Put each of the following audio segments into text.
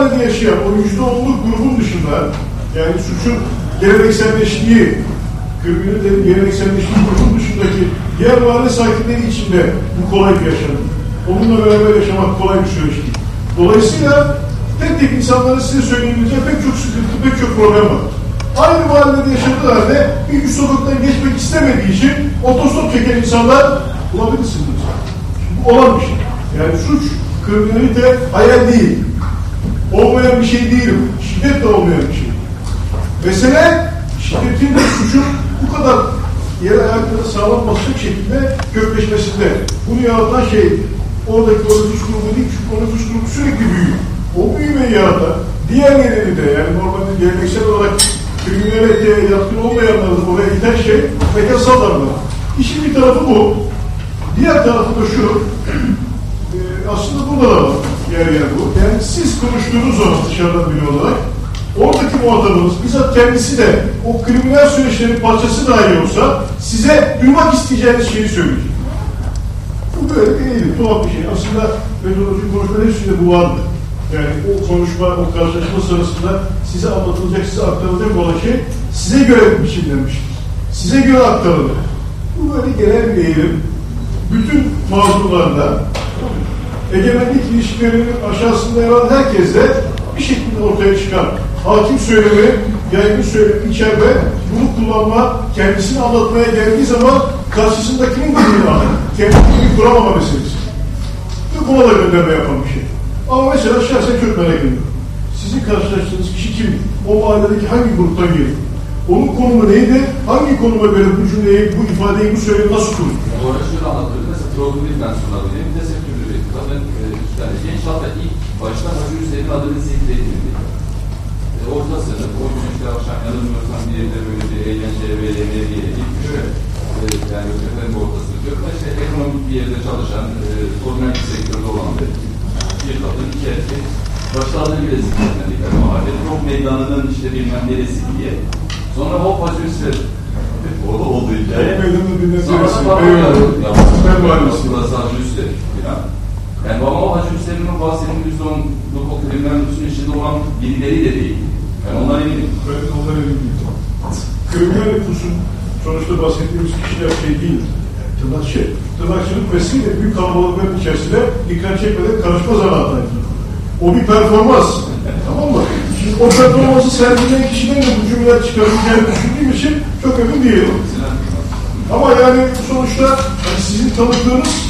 mahallede yaşayan o yüzde onluk grubun dışında yani suçun gelenekselleştiği, kriminalitenin gelenekselleştiği grubun dışındaki diğer mahalle sakinleri içinde bu kolay bir yaşam. Onunla beraber yaşamak kolay bir süreç değil. Dolayısıyla tek tek insanların size söyleyebileceği pek çok sıkıntı, pek çok problem var. Aynı mahallede yaşadığı halde bir üst sokaktan geçmek istemediği için otostop çeken insanlar bulabilirsiniz. Bu olan bir şey. Yani suç, kriminalite hayal değil. Olmayan bir şey değil. Şiddet de olmayan bir şey. Mesele şiddetin ve suçun bu kadar yer ayakları sağlam basacak şekilde kökleşmesinde. Bunu yaratan şey oradaki o nüfus grubu değil çünkü o nüfus grubu sürekli büyüyor. O büyümeyi yaratan diğerlerini de yani normalde geleneksel olarak kriminaliteye yatkın olmayanları oraya iten şey mekansal davranış. İşin bir tarafı bu. Diğer tarafı da şu e, aslında burada da var yer yer bu. Yani siz konuştuğunuz zaman dışarıdan biri olarak oradaki muhatabınız bizzat kendisi de o kriminal süreçlerin parçası dahi olsa size duymak isteyeceğiniz şeyi söyleyecek. Bu böyle eğilim, tuhaf bir şey. Aslında metodolojik konuşmaların hepsinde bu vardı. Yani o konuşma, o karşılaşma sırasında size anlatılacak, size aktarılacak olan şey size göre biçimlenmiştir. Size göre aktarılır. Bu böyle genel bir eğilim. Bütün mağdurlarda egemenlik ilişkilerinin aşağısında yer alan herkeste bir şekilde ortaya çıkan hakim söylemi, yaygın söylemi içeride bunu kullanma, kendisini anlatmaya geldiği zaman karşısındakinin dilini alır. Kendi dilini kuramama meselesi. Ve buna da gönderme yapan bir şey. Ama mesela şahsen çok merak ediyorum. Sizin karşılaştığınız kişi kim? O mahalledeki hangi gruptan geliyor? Onun konumu neydi? Hangi konuma göre bu cümleyi, bu ifadeyi, bu söylemi nasıl kurur? Orada şöyle anlatılır. Mesela sunabilirim. Bir de sektörü bir genç hatta ilk başta Hacı Hüseyin'in adını zikredildi. E, orta sınıf, o gün işte akşam yanılmıyorsam bir yerde böyle bir eğlence ve yemeğe gitmiş ve e, yani efendim orta sınıf yok. İşte ekonomik bir yerde çalışan, e, organik sektörde olan bir bir kadın, iki erkek. Başlarını bile zikretmedikler mahallede. Çok meydanının işte bilmem neresi diye. Sonra hop Hacı Hüseyin. O da oldu hikaye. Meydanını dinle Sonra da ya. Ben mühendisim. Burası Hacı Hüseyin. Yani o Hacı Hüseyin'in bahsettiğim yüzde onluk o kriminal nüfusun içinde olan birileri de değil. Yani onlar eminim. Ben de onlara eminim. Kriminal nüfusun sonuçta bahsettiğimiz kişiler şey değil. Tırnakçı. Tırnakçılık de büyük kalabalıkların içerisinde dikkat çekmeden karışma zanaataydı. O bir performans. tamam mı? Şimdi o performansı sergileyen kişiden de bu cümleler çıkarabileceğini düşündüğüm için çok emin değilim. Ama yani sonuçta hani sizin tanıdığınız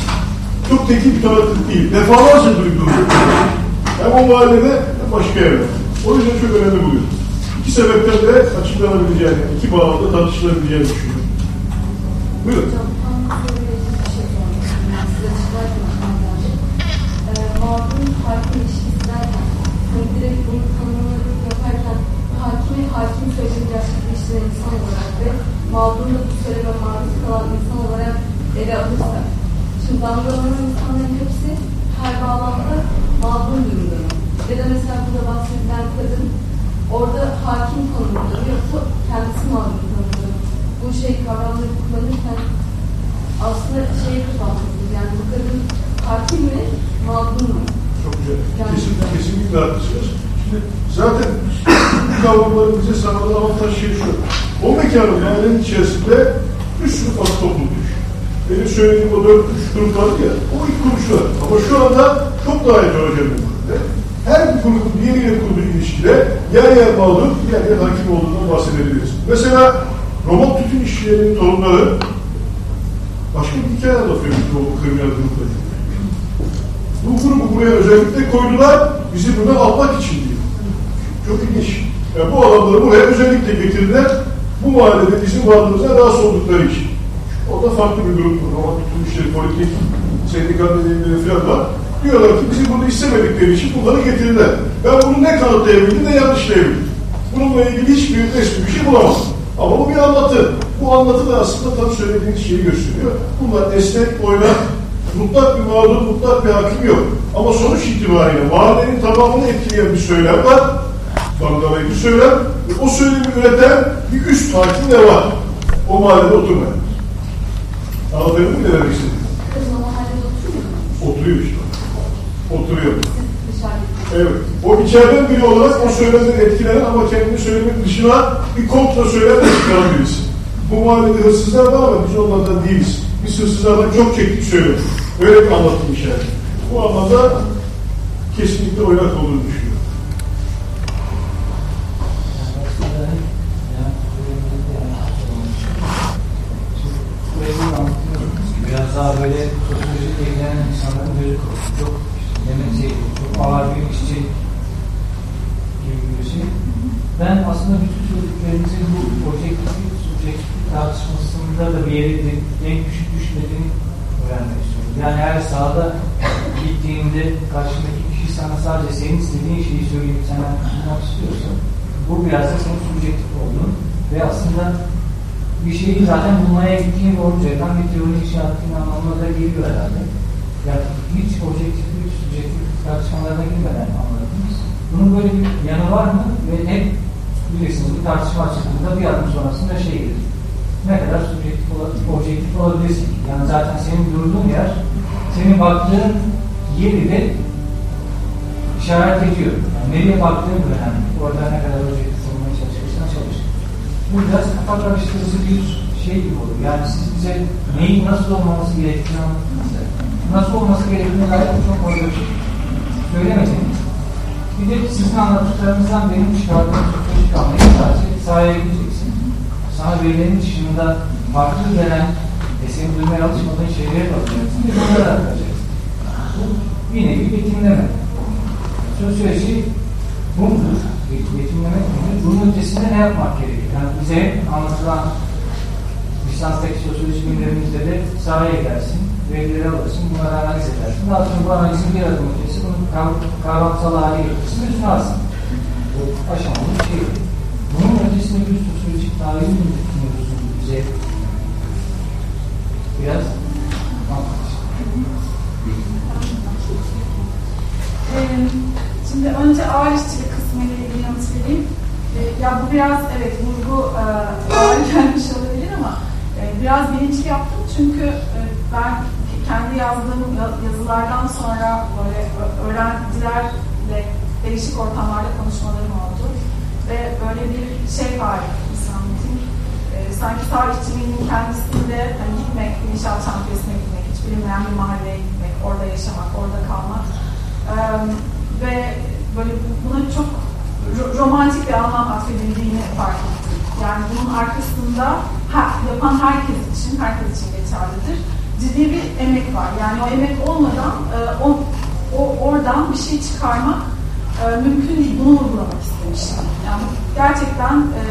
çok teknik bir tanıklık değil. Defalarca duyduğum. Hem o mahallede hem başka yerde. O yüzden çok önemli buluyorum. İki sebepten de açıklanabileceğini, iki bağlamda tartışılabileceğini düşünüyorum. Buyurun. Şey şey ee, mağdurun farklı ilişkisinden direkt bunu tanımları yaparken hakime hakim söylediği gerçekleştiren insan olarak ve mağdurun da bu süreme maruz kalan insan olarak ele alırsak Şimdi damgalanan insanların hepsi her bağlamda mağdur durumda. Ya da mesela burada bahsedilen kadın orada hakim konumunda yoksa kendisi mağdur konumunda. Bu şey kavramları kullanırken aslında şey kısaltması yani bu kadın hakim mi, mağdur mu? Çok güzel. Yani Kesin, kesinlikle haklısınız. Şimdi zaten bu kavramların bize sağladığı avantaj şey şu. O mekanın mahallenin içerisinde bir sürü fazla toplum benim söylediğim o dört üç grup vardı ya, o ilk kuruluşlar. Ama şu anda çok daha bir mahalle. Her bir grubun diğeriyle kurduğu ilişkide yer yer mağdur, yer yer hakim olduğundan bahsedebiliriz. Mesela robot tütün işçilerinin torunları başka bir hikaye anlatıyor bizim o kriminal grupla. Bu grubu buraya özellikle koydular, bizi buradan almak için diyor. Çok ilginç. Yani bu adamları buraya özellikle getirdiler. Bu mahallede bizim varlığımızdan rahatsız oldukları için. O da farklı bir grup. Ama bütün işleri politik, sendikanın elimleri falan var. Diyorlar ki bizi burada istemedikleri için bunları getirdiler. Ben bunu ne kanıtlayabildim ne yanlışlayabildim. Bununla ilgili hiçbir resmi bir şey bulamam. Ama bu bir anlatı. Bu anlatı da aslında tam söylediğiniz şeyi gösteriyor. Bunlar esnek, oynak, mutlak bir mağdur, mutlak bir hakim yok. Ama sonuç itibariyle mahallenin tamamını etkileyen bir söylem var. Bandalayı bir söylem. O söylemi üreten bir üst hakim de var. O mahallede oturmayan. Anlatabildim mi ne demek istediğimi? Oturuyor işte. Oturuyor. Evet. O içeriden biri olarak o söylemden etkilenen ama kendini söylemek dışına bir kontra söylem de çıkaran birisi. Bu mahallede hırsızlar var ama biz onlardan değiliz. Biz hırsızlardan çok çektik söylüyoruz. Öyle bir anlatım içeride. Bu anlamda kesinlikle oynak olduğunu düşünüyorum. Biraz daha böyle sosyolojik ilgilenen insanların gözü çok demek şey, çok ağır bir işçi gibi birisi. Ben aslında bütün söylediklerimizin bu objektif, subjektif tartışmasında da bir yere en küçük düşmediğini öğrenmek istiyorum. Yani her sahada gittiğinde karşındaki kişi sana sadece senin istediğin şeyi söyleyip senden duymak istiyorsa bu biraz da senin subjektif olduğun ve aslında bir şeyi zaten bulmaya gittiğin olacakken bir teori inşa ettiğin anlamına da geliyor herhalde. Yani hiç objektif, hiç subjektif tartışmalarına girmeden anladınız. Bunun böyle bir yanı var mı? Ve hep bilirsiniz bir tartışma açıklığında bir adım sonrasında şey gelir. Ne kadar subjektif, objektif olabilirsin? Yani zaten senin durduğun yer, senin baktığın yeri de işaret ediyor. Yani nereye baktığın önemli. Orada ne kadar objektif. Bu biraz kafa karıştırıcı bir şey gibi olur. Yani siz bize neyin nasıl olması gerektiğini anlattınız da nasıl olması gerektiğine dair çok fazla bir şey söylemediniz. Bir de sizin anlattıklarınızdan benim çıkardığım sosyolojik anlayış sadece sahaya gideceksin. Sana verilenin dışında farklı ve senin duymaya alışmadığın şeylere bakacaksın ve bunlara bakacaksın. Bu bir nevi betimleme. Sosyoloji bu mudur? Betimlemek nedir? Bunun ötesinde ne yapmak gerekiyor? Yani bize anlatılan lisanstaki sosyoloji bilimlerimizde de sahaya gelsin, verileri alırsın, bunları analiz edersin. Daha sonra bu analizin bir adım ötesi, bunu kavramsal hale getirsin ve sunarsın. Bu aşamalı bir şey. Bunun ötesinde bir sosyolojik tarih mi düşünüyorsunuz bize? Biraz anlatın. Şimdi önce ağır işçilik kısmıyla ilgili yanıt vereyim. E, ya bu biraz evet vurgu e, ağır gelmiş olabilir ama e, biraz bilinçli yaptım. Çünkü e, ben kendi yazdığım yazılardan sonra böyle öğrencilerle değişik ortamlarda konuşmalarım oldu. Ve böyle bir şey var insanların e, sanki sağ işçiliğinin kendisinde hani gitmek, inşaat şantiyesine gitmek, hiç bilinmeyen bir mahalleye gitmek, orada yaşamak, orada kalmak. E, ve böyle buna çok romantik bir anlam atfedildiğini fark ettim. Yani bunun arkasında ha, yapan herkes için, herkes için geçerlidir. Ciddi bir emek var. Yani o emek olmadan e, o, o oradan bir şey çıkarmak e, mümkün değil. Bunu vurgulamak istemiştim. Yani gerçekten e,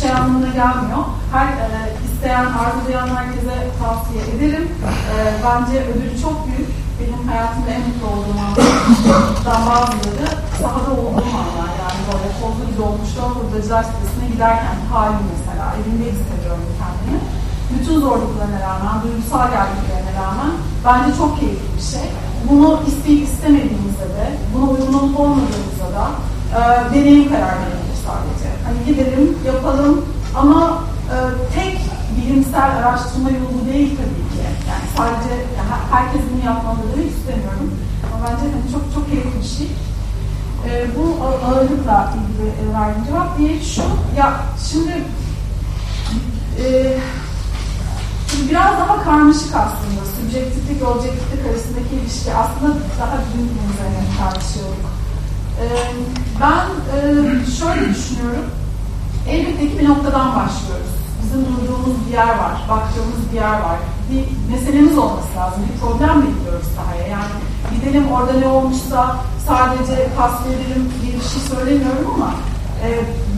şey anlamına gelmiyor. Her e, isteyen, arzulayan herkese tavsiye ederim. E, bence ödülü çok büyük. Benim hayatımda en mutlu olduğum anlardan bazıları sahada olduğum anlar. Yani böyle bir dolmuşta hurdacılar sitesine giderken halim mesela. Evimde hissediyorum kendimi. Bütün zorluklarına rağmen, duygusal geldiklerine rağmen bence çok keyifli bir şey. Bunu isteyip istemediğimizde de, buna uygun olup olmadığımızda da e, deneyim karar verilir sadece. Hani gidelim, yapalım ama e, tek bilimsel araştırma yolu değil tabii ki. Yani sadece yani herkes bunu yapmalı demek istemiyorum. Ama bence hani çok çok keyifli bir şey. Ağırlıkla ilgili e, verdiğim cevap. Diğeri şu, ya şimdi e, biraz daha karmaşık aslında. Subjektiflik, objektiflik arasındaki ilişki aslında daha dün üzerine tartışıyorduk. E, ben e, şöyle düşünüyorum. Elbette ki bir noktadan başlıyoruz. Bizim durduğumuz bir yer var, baktığımız bir yer var. Bir meselemiz olması lazım, bir problemle gidiyoruz sahaya. Yani gidelim orada ne olmuşsa sadece tasvirelim diye bir şey söylemiyorum ama e,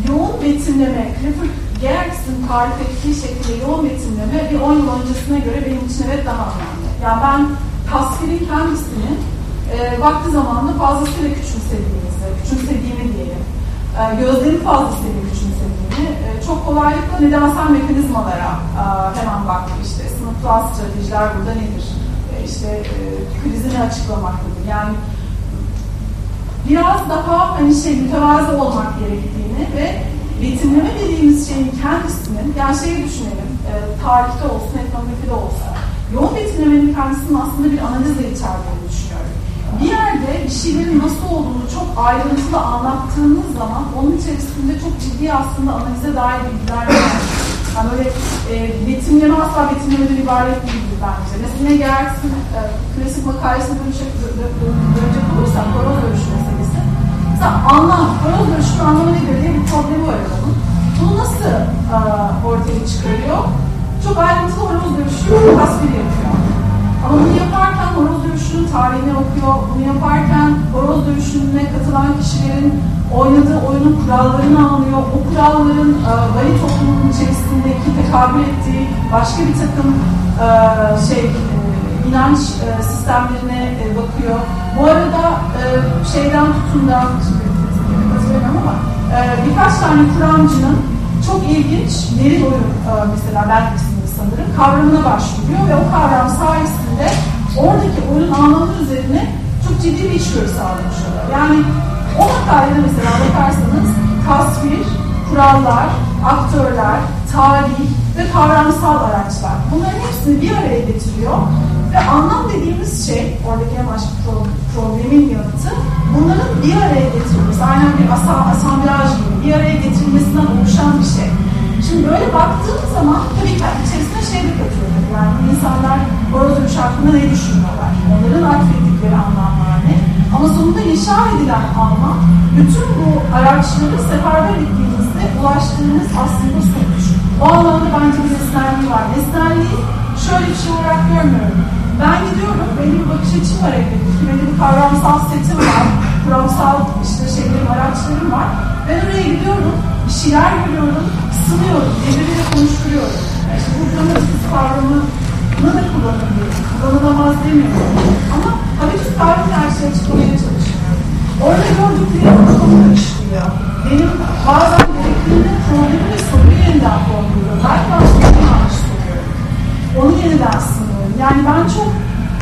yoğun betimleme, Clifford Geertz'in tarif ettiği şekilde yoğun betimleme bir 10 yıl öncesine göre benim için evet daha önemli. Yani ben tasvirin kendisini e, vakti zamanında fazlasıyla küçümsediğimizi, küçümsediğimi diyelim, e, gözlerin fazlasıyla küçümsediğimi, e, çok kolaylıkla nedensel mekanizmalara e, hemen baktım. İşte sınıfsal stratejiler burada nedir? İşte e, krizini açıklamaktadır. Yani biraz daha hani şey mütevazı olmak gerektiğini ve betimleme dediğimiz şeyin kendisinin, yani şeyi düşünelim, e, tarihte olsun, etnomografide olsun, yoğun betimlemenin kendisinin aslında bir analizle içerdiğini düşünüyorum. Bir yerde bir şeylerin nasıl olduğunu çok ayrıntılı anlattığınız zaman onun içerisinde çok ciddi aslında analize dair bilgiler var. Yani böyle e, betimleme asla betimlemeden ibaret değildir bence. Mesela Gertz'in e, klasik makalesine dönecek, dönecek olursak horoz görüşü meselesi. Mesela anlam, horoz görüşünün anlamı nedir diye bir problemi var adamın. Bunu nasıl e, ortaya çıkarıyor? Çok ayrıntılı horoz görüşü tasvir yapıyor. Ama bunu yaparken horoz dövüşünün tarihini okuyor, bunu yaparken horoz dövüşüne katılan kişilerin oynadığı oyunun kurallarını anlıyor, o kuralların e, vali toplumunun içerisindeki tekabül ettiği başka bir takım e, şey e, inanç e, sistemlerine bakıyor. Bu arada e, şeyden tutun ama birkaç tane Kur'ancının çok ilginç veri oyun e, mesela Berkis'in sanırım kavramına başvuruyor ve o kavram sayesinde oradaki oyun anlamı üzerine çok ciddi bir içgörü sağlamış oluyor. Yani o makalede mesela bakarsanız tasvir, kurallar, aktörler, tarih ve kavramsal araçlar. Bunların hepsini bir araya getiriyor ve anlam dediğimiz şey, oradaki en baş problemin yanıtı, bunların bir araya getirilmesi, aynen bir asa, asamblaj gibi bir araya getirilmesinden oluşan bir şey. Şimdi böyle baktığım zaman tabii ki içerisine şey de katıyor. Yani insanlar horoz dövüş hakkında ne düşünüyorlar? Onların atfettikleri anlamlar ne? Ama sonunda inşa edilen anlam bütün bu araçları seferber ettiğimizde ulaştığımız aslında sonuç. O anlamda bence bir nesnelliği var. Nesnelliği şöyle bir şey olarak görmüyorum. Ben gidiyorum, benim bir bakış açım var elbette Benim bir kavramsal setim var, kuramsal işte şeylerim, araçlarım var. Ben oraya gidiyorum, bir şeyler görüyorum, sınıyorum, birbiriyle konuşturuyorum. Yani işte bu dramatik kavramını da kullanabiliyorum. Kullanılamaz demiyorum. Ama habitus kavramı her şeyi açıklamaya çalışıyorum. Orada gördüklerim kafamı karıştırıyor. Benim bazen gerektiğinde problemi ve soruyu yeniden formuyorum. Belki ben soruyu yanlış soruyorum. Onu yeniden sınıyorum. Yani ben çok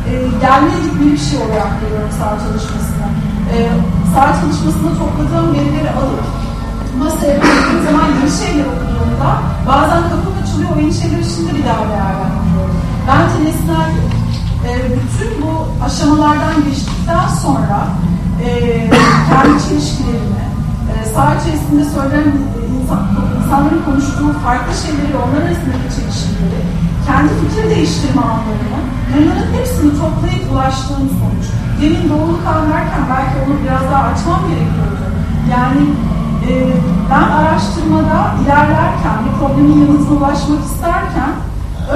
e, gelmeye bir şey olarak görüyorum sağ çalışmasına. E, sağ çalışmasında topladığım verileri alıp masaya koyduğum zaman yeni şeyler okuduğumda bazen kafam açılıyor, o yeni şeyler içinde bir daha değerlendiriyorum. Bence nesnellik e, bütün bu aşamalardan geçtikten sonra e, kendi çelişkilerini, e, saha içerisinde söylenen insan, insanların konuştuğu farklı şeyleri, onlar arasındaki çelişkileri, kendi fikir değiştirme anlarını, bunların hepsini toplayıp ulaştığım sonuç. Demin doğru kan belki onu biraz daha açmam gerekiyordu. Yani e, ben araştırmada ilerlerken, bir problemin yanıtına ulaşmak isterken,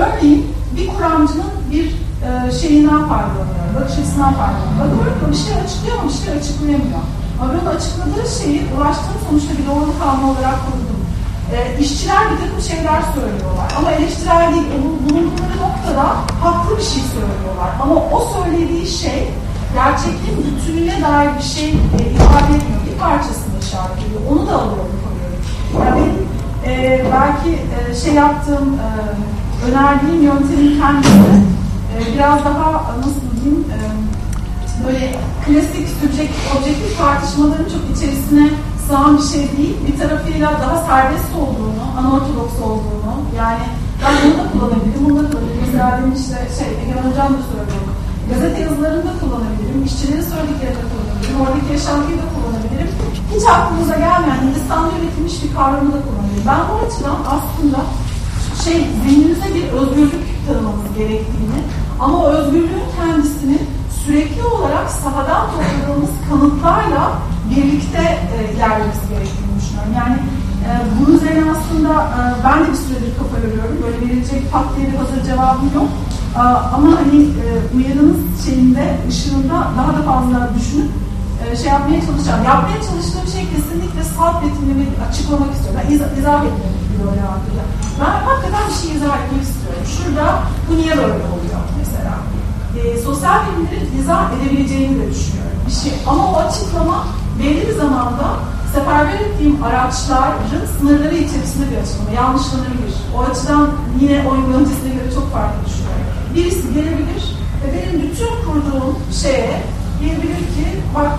örneğin bir kuramcının bir e, şeyinden faydalanıyor, bakış açısından. Bakıyorum ki bir şey açıklıyor ama bir şey açıklayamıyor. Ama ben açıkladığı şeyi ulaştığım sonuçta bir doğruluk alma olarak kurdum. E, işçiler bir takım şeyler söylüyorlar ama eleştirel değil, bulundukları noktada haklı bir şey söylüyorlar. Ama o söylediği şey gerçekliğin bütününe dair bir şey e, ifade etmiyor. Bir parçasını işaret ediyor. Onu da alıyorum koyuyorum. Yani benim e, belki e, şey yaptığım, e, önerdiğim yöntemin kendisi e, biraz daha nasıl e, böyle klasik subjektif objektif tartışmaların çok içerisine sığan bir şey değil. Bir tarafıyla daha serbest olduğunu, anortodoks olduğunu yani ben bunu da kullanabilirim, bunu da kullanabilirim. Mesela benim işte şey, Egemen Hocam da söylüyor. Gazete yazılarını da kullanabilirim, işçilerin söylediklerini de kullanabilirim, oradaki yaşantıyı da kullanabilirim. Hiç aklımıza gelmeyen Hindistan'da üretilmiş bir kavramı da kullanıyor. Ben bu açıdan aslında şey zihnimize bir özgürlük tanımamız gerektiğini ama özgürlüğün kendisini sürekli olarak sahadan topladığımız kanıtlarla birlikte e, ilerlemesi gerektiğini düşünüyorum. Yani e, bunun üzerine aslında e, ben de bir süredir kafa yoruyorum. Böyle verilecek pat diye bir hazır cevabım yok. E, ama hani e, uyarınız şeyinde, ışığında daha da fazla düşünüp e, şey yapmaya çalışacağım. Yapmaya çalıştığım şey kesinlikle salt betimlemeyi açıklamak istiyorum. Yani izah, izah etmek böyle hakkında. Ben hakikaten bir şey izah etmek istiyorum. Şurada bu niye böyle oluyor mesela? E, sosyal bilimlerin izah edebileceğini de düşünüyorum. Bir şey. Ama o açıklama belli bir zamanda seferber ettiğim araçların sınırları içerisinde bir açıklama. Yanlışlanabilir. O açıdan yine o yöntemine göre çok farklı düşünüyorum. Birisi gelebilir ve benim bütün kurduğum şeye diyebilir ki bak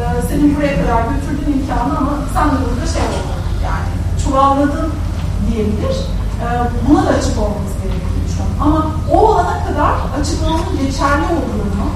e, senin buraya kadar götürdüğün imkanı ama sen de burada şey oldun yani çuvalladın diyebilir. E, buna da açık olmamız an. Ama o olana kadar açıklamanın geçerli olduğunu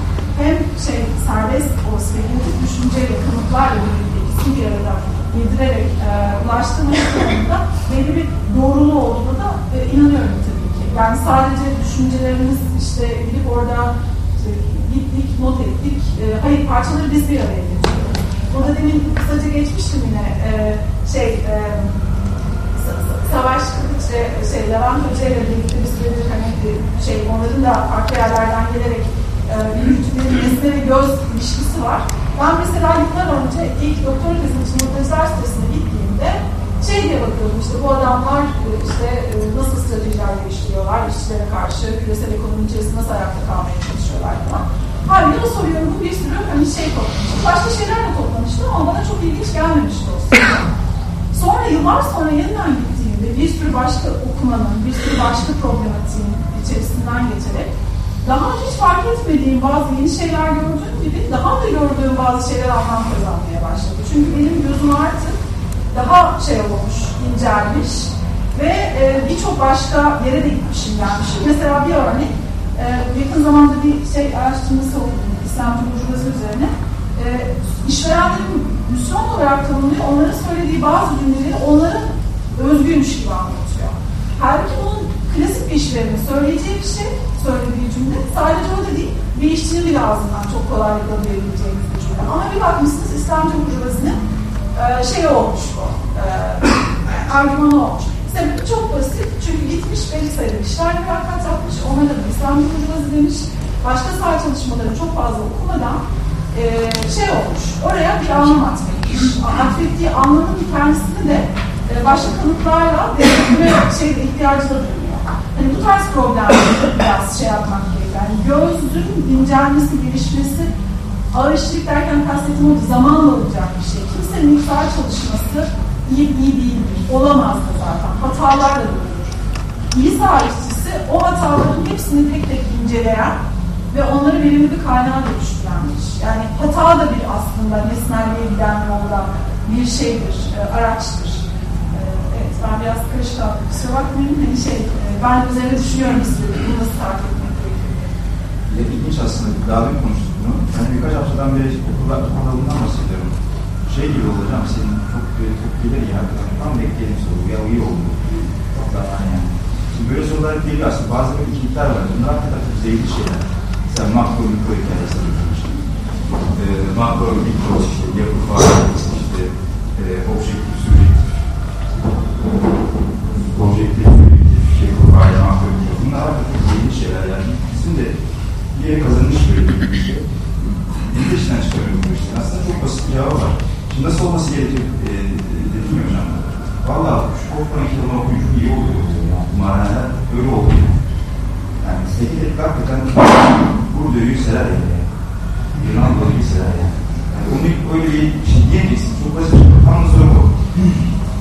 hem şey serbest o spekülatif düşünceyle kanıtlarla birlikte ikisini bir arada yedirerek e, ulaştığımız konuda belli bir doğruluğu olduğuna da e, inanıyorum tabii ki. Yani sadece düşüncelerimiz işte gidip orada işte, gittik, not ettik. E, hayır parçaları biz bir araya getiriyoruz. Burada demin kısaca geçmiştim yine e, şey e, Savaş Kılıç'la şey, Levent Hoca ile birlikte bir süredir hani şey onların da farklı yerlerden gelerek e, yürütükleri nesne ve göz ilişkisi var. Ben mesela yıllar önce ilk doktor tezim için montajlar sitesine gittiğimde şey diye bakıyordum işte bu adamlar e, işte e, nasıl stratejiler geliştiriyorlar, işçilere karşı küresel ekonomi içerisinde nasıl ayakta kalmaya çalışıyorlar falan. Halbuki o soruyorum bu bir sürü hani şey toplamıştım. Başka şeyler de toplamıştım ama bana çok ilginç gelmemişti o. Sonra yıllar sonra yeniden gittiğimde bir sürü başka okumanın, bir sürü başka problematiğin içerisinden geçerek daha hiç fark etmediğim bazı yeni şeyler gördüğüm gibi daha da gördüğüm bazı şeyler anlam kazanmaya başladı. Çünkü benim gözüm artık daha şey olmuş, incelmiş ve e, birçok başka yere de gitmişim gelmişim. Mesela bir örnek, e, yakın zamanda bir şey araştırması oldu İslamcı burjuvası üzerine. E, işverenlerin Müslüman olarak tanımlıyor, onların söylediği bazı cümleleri onların özgüymüş gibi anlatıyor. Halbuki bunun klasik bir işverenin söyleyeceği bir şey, söylediği cümle sadece da değil, bir işçinin bile ağzından çok kolaylıkla duyabileceğimiz bir cümle. Ama bir bakmışsınız İslamcı burjuvasının e, şey olmuş bu, e, argümanı olmuş. Sebebi çok basit çünkü gitmiş belli sayıda kişiler mülakat yapmış, onlara da İslamcı burjuvası demiş, başka sağ çalışmaları çok fazla okumadan e, şey olmuş, oraya bir anlam atmış. Atfettiği anlamın kendisini de e, başka kanıtlarla denetime şeyde ihtiyacı da duyuyor. Hani bu tarz problemleri biraz şey yapmak gerekiyor. Yani gözün incelmesi, gelişmesi, ağır işçilik derken kastettiğim o zamanla olacak bir şey. Kimsenin miktar çalışması iyi iyi değildir. Olamaz da zaten. Hatalar da bulunur. İyi sağ işçisi o hataların hepsini tek tek inceleyen ve onları verimli bir kaynağa dönüştürenmiş. Yani hata da bir aslında nesnelliğe giden yolda bir şeydir, e, araçtır. E, evet, ben biraz karışık aldım. Kusura bakmayın. Hani şey, e, ben üzerine düşünüyorum istedim. Bunu nasıl takip etmek gerekiyor. Ya ilginç aslında. Daha dün konuştuk bunu. Yani birkaç haftadan beri okulda bundan bahsediyorum. Şey gibi hocam, senin çok böyle çok gelir ya. Tam bekleyelim soru. Ya iyi oldu. Çok daha yani. Şimdi böyle sorular geliyor aslında. Bazı böyle ikilikler var. Bunlar hakikaten çok zevkli şeyler. Mesela makro mikro hikayesi yapılmış. E, makro mikro işte yapı falan işte e, objektif sürektif objektif sürektif şey faal makro mikro. Bunlar hakikaten zevkli şeyler yani. Bizim de yere kazanmış böyle bir şey. Da işten çıkarıyorum bu işte. Aslında çok basit bir cevap var. Şimdi nasıl olması gerekir e, dedim ya hocam. Valla şu Korkman kitabını okuyun çok iyi oluyor. Yani, bu manalar öyle oluyor. Yani Sekirek hakikaten burada yükseler yani. Yunanlı'da yükseler yani. yani. Onu öyle bir şey diyemeyeceksin. Çok basit. Tam da soru bu.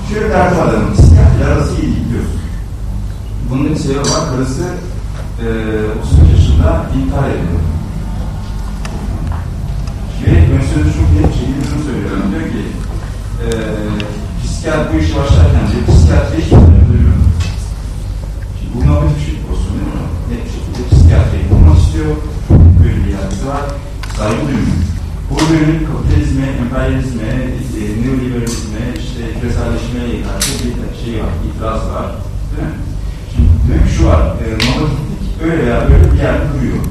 Şöyle bir var adamın. Psikiyatri arası iyi değil diyorsun. Bunun bir sebebi var. Karısı e, 35 yaşında intihar ediyor. Ve ön sözü çok net bir şekilde şunu söylüyorum. Diyor ki e, psikiyatri bu işe başlarken diyor, psikiyatri hiç öldürüyorum. Şimdi bu muhabbet bir şey olsun değil mi? Net bir şekilde psikiyatriyi bulmak istiyor bir dünyası var, saygı duymuyor. Bu bölüm kapitalizme, emperyalizme, e, neoliberalizme, işte küreselleşmeye karşı bir şey var, itiraz var. Değil? Şimdi diyor şu var, e, monolitik öyle ya böyle bir yerde duruyor.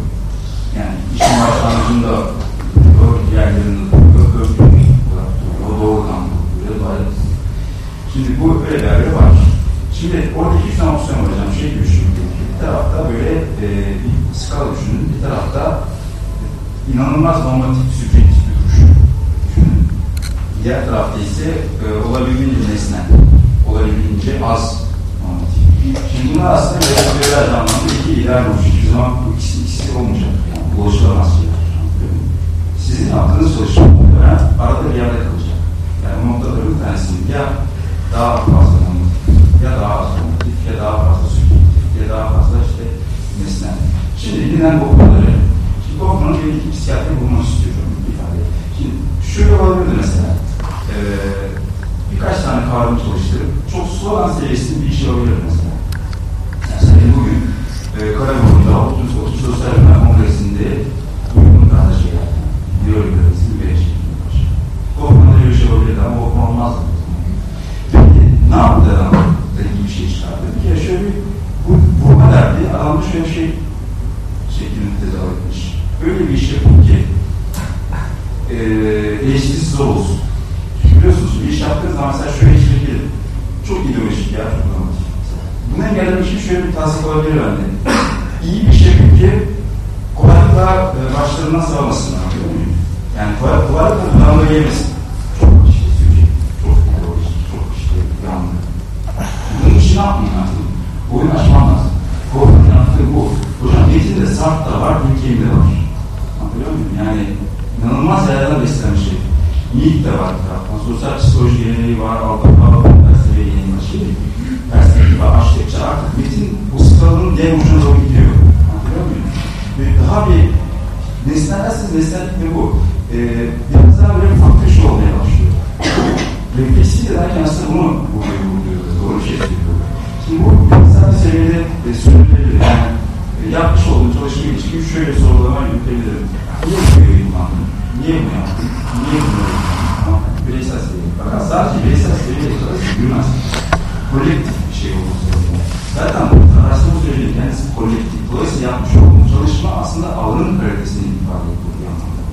Yani işin başlangıcında doğru yerlerinde örgütmüş olarak duruyor, doğrudan duruyor, dolayısıyla. Şimdi bu öyle bir var. Şimdi oradaki İslam Hüseyin Hocam şey diyor, bir tarafta böyle e, bir skala düşünün. Bir tarafta inanılmaz normatif sübjektif bir duruş. Düşünün. Diğer tarafta ise e, olabildiğince nesnel, olabildiğince az normatif. Şimdi bunlar aslında böyle anlamda iki ideal buluş. Hiçbir zaman bu ikisi, ikisi olmayacak. Yani şeyler. Sizin yaptığınız çalışma muhtemelen arada bir yerde kalacak. Yani noktaların bir tanesinin ya daha fazla normatif, ya daha az normatif, ya daha fazla ya daha fazla işte nesnel. Şimdi bilinen bu konuları, şimdi Goffman'ın bir iki psikiyatri bulmak istiyorum ifade. Şimdi şöyle olabilir mesela, ee, birkaç tane kavram çalıştırıp çok slogan seviyesinde bir iş yapabilir mesela. Yani senin bugün e, Karaburun'da 30 30 Sosyal Bilimler Kongresi'nde uygun tarzı şeyler, biyolojisi bir şey. Goffman'da öyle bir şey olabilirdi ama Goffman olmazdı. Peki ne yaptı adam? Belki bir şey çıkardı. Bir kere şöyle bir vurma derdi, adam şöyle bir şey şeklinde tezahür etmiş. Öyle bir iş yapın ki e, eleştirisi zor olsun. Çünkü biliyorsunuz bir iş yaptığınız zaman mesela şöyle iş gelir. Çok ideolojik ya, çok dramatik. Bunu engellemek için şöyle bir tavsiye olabilir bende. İyi bir şey ki kolaylıkla başlarından sağlamasınlar. Yani kolay, kolaylıkla kullanmayı yemesin. Çok işte sürecek, çok ideolojik, çok işte yanlı. Bunun için ne yapmayın lazım? Oyun açmam lazım. Korkunun yaptığı bu. Hocam metinde sart da var, bilgeyim de var. Anlıyor muyum? Yani inanılmaz yerlerden beslenen şey. Yiğit de var bir taraftan. Sosyal psikoloji geleneği var, Avrupa felsefe yeni şey. Perspektif açtıkça artık metin bu skalanın diğer ucuna doğru gidiyor. Anlıyor muyum? Ve daha bir nesnellersiniz, nesnellik de bu. Ee, biraz böyle farklı şey olmaya başlıyor. Refleksif ederken aslında bunu vuruyor, vuruyor. Doğru bir şey söylüyor. Şimdi bu insan seviyede e, sürdürülebilir. Yani e, yapmış olduğum çalışma ilişkin şöyle sorulama yürütebilirim. Niye bu yayı kullandın? Niye bunu yaptın? Niye bunu yaptın? Bireysel seviye. Fakat sadece bireysel seviyede çalışma yürümez. Kolektif bir şey olması lazım. Zaten araştırma söylediğim kendisi kolektif. Dolayısıyla yapmış olduğum çalışma aslında alanın kalitesini ifade ediyor bir.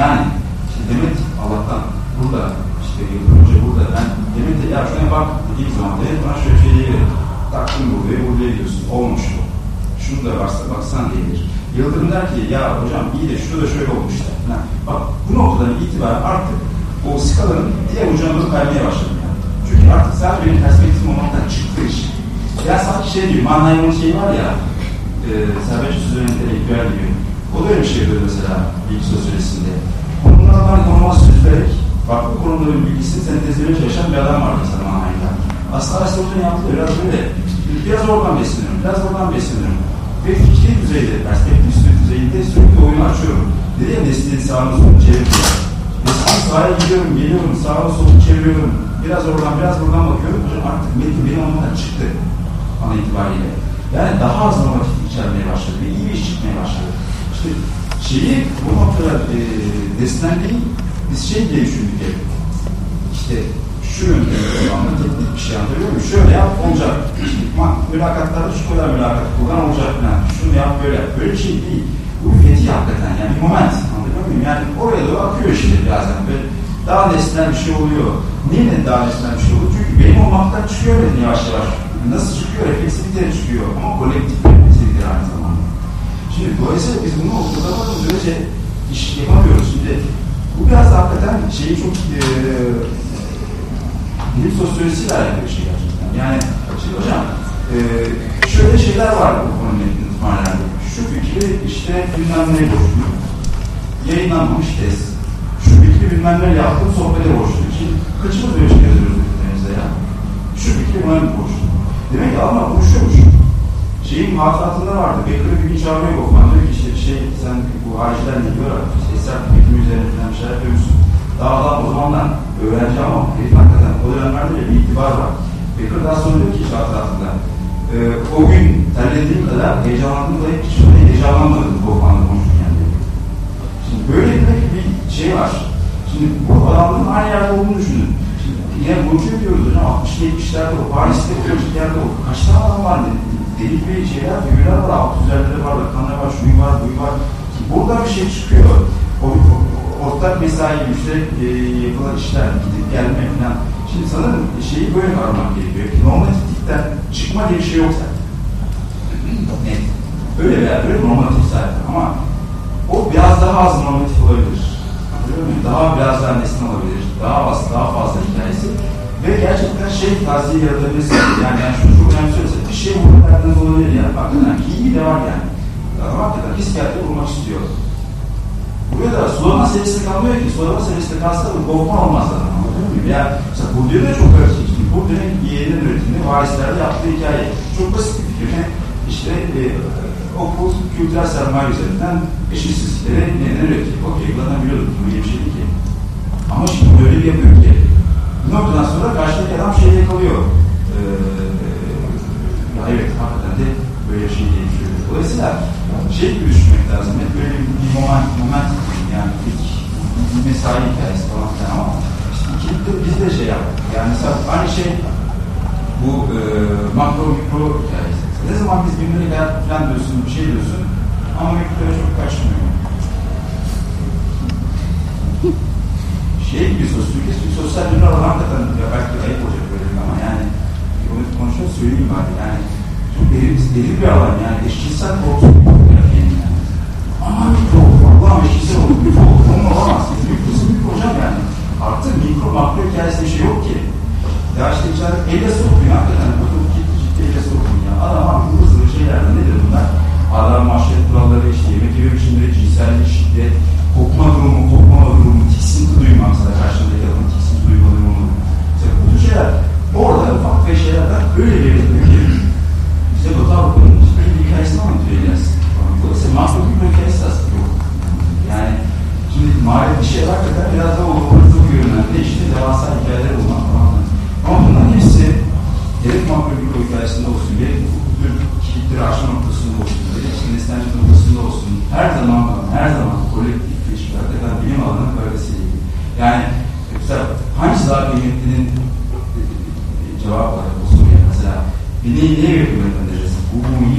Yani işte Demet Allah'tan burada işte yıllar önce burada ben Demet'e ya şuna bak dediğim zaman Demet bana şöyle şey diyebilir. Taktım buraya buraya diyorsun. Olmuş bu. Şunu da varsa baksan diyebilir. Yıldırım der ki ya hocam iyi de şurada şöyle olmuş der. Ha, bak bu noktadan itibaren artık o skalanın diğer ucuna kaymaya başladım yani. Çünkü artık sadece benim perspektifim olmaktan çıktığı için. Ya sanki şey gibi, Mannheim'ın şeyi var ya, e, serbest sözü entelektüel gibi. O da öyle bir şey yapıyor mesela bilgi sosyolojisinde. Konulardan konuma süzülerek farklı konuların bilgisini sentezlemeye çalışan bir adam var mesela. Aslında Aristoteles'in yaptığı biraz böyle. Biraz oradan besleniyorum, biraz oradan besleniyorum. Ve fikri düzeyde, perspektif düzeyinde sürekli oyunu açıyorum. Dedi ya nesneyi sağını solunu çeviriyorum. Nesneyi sağa gidiyorum, geliyorum, sağa solunu çeviriyorum. Biraz oradan, biraz buradan bakıyorum. Artık metin benim ondan çıktı an itibariyle. Yani daha az normatif içermeye başladı ve iyi iş çıkmaya başladı. İşte şeyi bu noktada e, destekleyin biz şey diye düşündük hep. İşte şu yöntemi kullanma teknik bir şey anlatıyor muyum? Şöyle yap olacak. Mülakatlarda şu kadar mülakat kullan olacak falan. Şunu yap böyle yap. Böyle bir şey değil. Bu bir fetih hakikaten yani bir moment. Anlatıyor muyum? Yani oraya doğru akıyor işte birazdan. Ve daha nesnel bir şey oluyor. Niye daha nesnel bir şey oluyor? Çünkü benim olmaktan çıkıyor öyle yavaş yavaş. Nasıl çıkıyor? Refleksivite çıkıyor. Ama kolektif refleksivite aynı zamanda. Şimdi dolayısıyla biz bunu oturtamadığımız sürece iş yapamıyoruz. Şimdi bu biraz hakikaten şeyi çok e, bilim sosyolojisiyle alakalı bir şey gerçekten. Yani şimdi hocam e, şöyle şeyler var bu konunun itibariyle. Şu fikri işte bilmem neye borçlu. Yayınlanmamış tez. Şu fikri bilmem neyle yaptığım sohbete borçlu. Şimdi kaçımız böyle şey yazıyoruz birbirimize ya? Şu fikri buna bir borçlu. Demek ki Allah konuşuyormuş. Şeyin hatıratında vardı. Bekir'e bir gün çağırıyor Gofman. Diyor ki işte şey sen bu haricilerle olarak işte eser fikri üzerine bir şeyler yapıyormuşsun. Daha adam o zamandan öğrenci ama herif hakikaten o dönemlerde de bir itibar var. Bekir daha sonra diyor ki işte hatıratında e, o gün terlediğim kadar heyecanlandığım da hiç öyle heyecanlanmadım Gofman'la konuşurken diyor. Şimdi böyle bir, şey var. Şimdi bu adamların aynı yerde olduğunu düşünün. Şimdi yine Nurcu diyoruz hocam 60-70'lerde o Paris'te o yerde o kaç tane adam var deli bir şeyler, figürler var, 650'de var, rakamlar var, şuyu var, buyu var. Burada bir şey çıkıyor. O, o, ortak mesai işte e, yapılan işler, gidip gelme falan. Şimdi sanırım şeyi böyle kavramak gerekiyor. Normatiflikten çıkma diye bir şey yok zaten. Net. Öyle veya böyle normatif zaten ama o biraz daha az normatif olabilir. Daha biraz daha nesne olabilir. Daha az, daha fazla hikayesi. Ve gerçekten şey taziye yaratabilirsin. Yani, yani şunu çok önemli söylesem. Bir şey vurmak hayatınız olabilir yani. Hakikaten iyi de var yani. Adam hakikaten hissiyatla vurmak istiyor. Buraya da sulama seviyesinde kalmıyor ki. Sulama seviyesinde kalsa da korkma olmaz zaten. Anlatabiliyor muyum? Yani mesela Bourdieu'da çok karışık. Şimdi Bourdieu'nun yeğenin üretimini varislerde yaptığı hikaye. Çok basit bir fikir. Yani işte e, okul kültürel sermaye üzerinden eşitsizlikleri neden üretiyor? Okey, kullanabiliyorduk. Bu iyi bir şey değil ki. Ama şimdi böyle bir yapıyor ki. Bir noktadan sonra karşıdaki adam şeyde kalıyor. Ee, ya evet, hakikaten de böyle şey değil. Dolayısıyla şey gibi düşünmek lazım. Hep böyle bir, moment, moment yani ilk mesai hikayesi falan filan ama işte ikilikte biz de şey yaptık. Yani mesela aynı şey bu e, makro mikro hikayesi. Ne zaman biz günlük hayat falan diyorsun, bir şey diyorsun ama mikroya çok kaçmıyor. Şey gibi sosyolojik, sosyal ürünler olan hakikaten ya belki ayıp olacak böyle ama yani onu konuşuyor söyleyeyim bari yani deli, deli bir alan yani eşcinsel korkusu yani. Ama mikro, Allah'ım eşcinsel olur, mikro, onun olamaz. Mikrosu mikro hocam yani. Artık mikro, makro hikayesi şey yok ki. Ya işte içeride elle sokmuyor hakikaten. Bakın ciddi ciddi elle sokmuyor ya. Adam abi hızlı şeylerden nedir bunlar? Adam maşret kuralları işte yemek yeme biçimleri, cinsellik, şiddet, kokma durumu, kokmama durumu, tiksinti duyma mesela karşındaki adamın tiksinti duyma durumu. Mesela bu tür şeyler orada ufak ve şeylerden öyle bir ki bize Batı Avrupa'nın işte bir hikayesini anlatıyor İlyas. Dolayısıyla makro bir hikayesi aslında yok. Yani şimdi mağaret şey hakikaten biraz da o hızlı bu yönlerde işte devasa hikayeler olmak falan. Ama bunların hepsi gerek makro bir hikayesinde olsun, gerek bir kilitleri aşma noktasında olsun, gerek işte nesnelik noktasında olsun, her zaman her zaman kolektif ilişki hakikaten bilim karadesiyle ilgili. Yani mesela hangisi daha kıymetlinin cevap olarak o soruya mesela bineği niye yapıyor Ooh,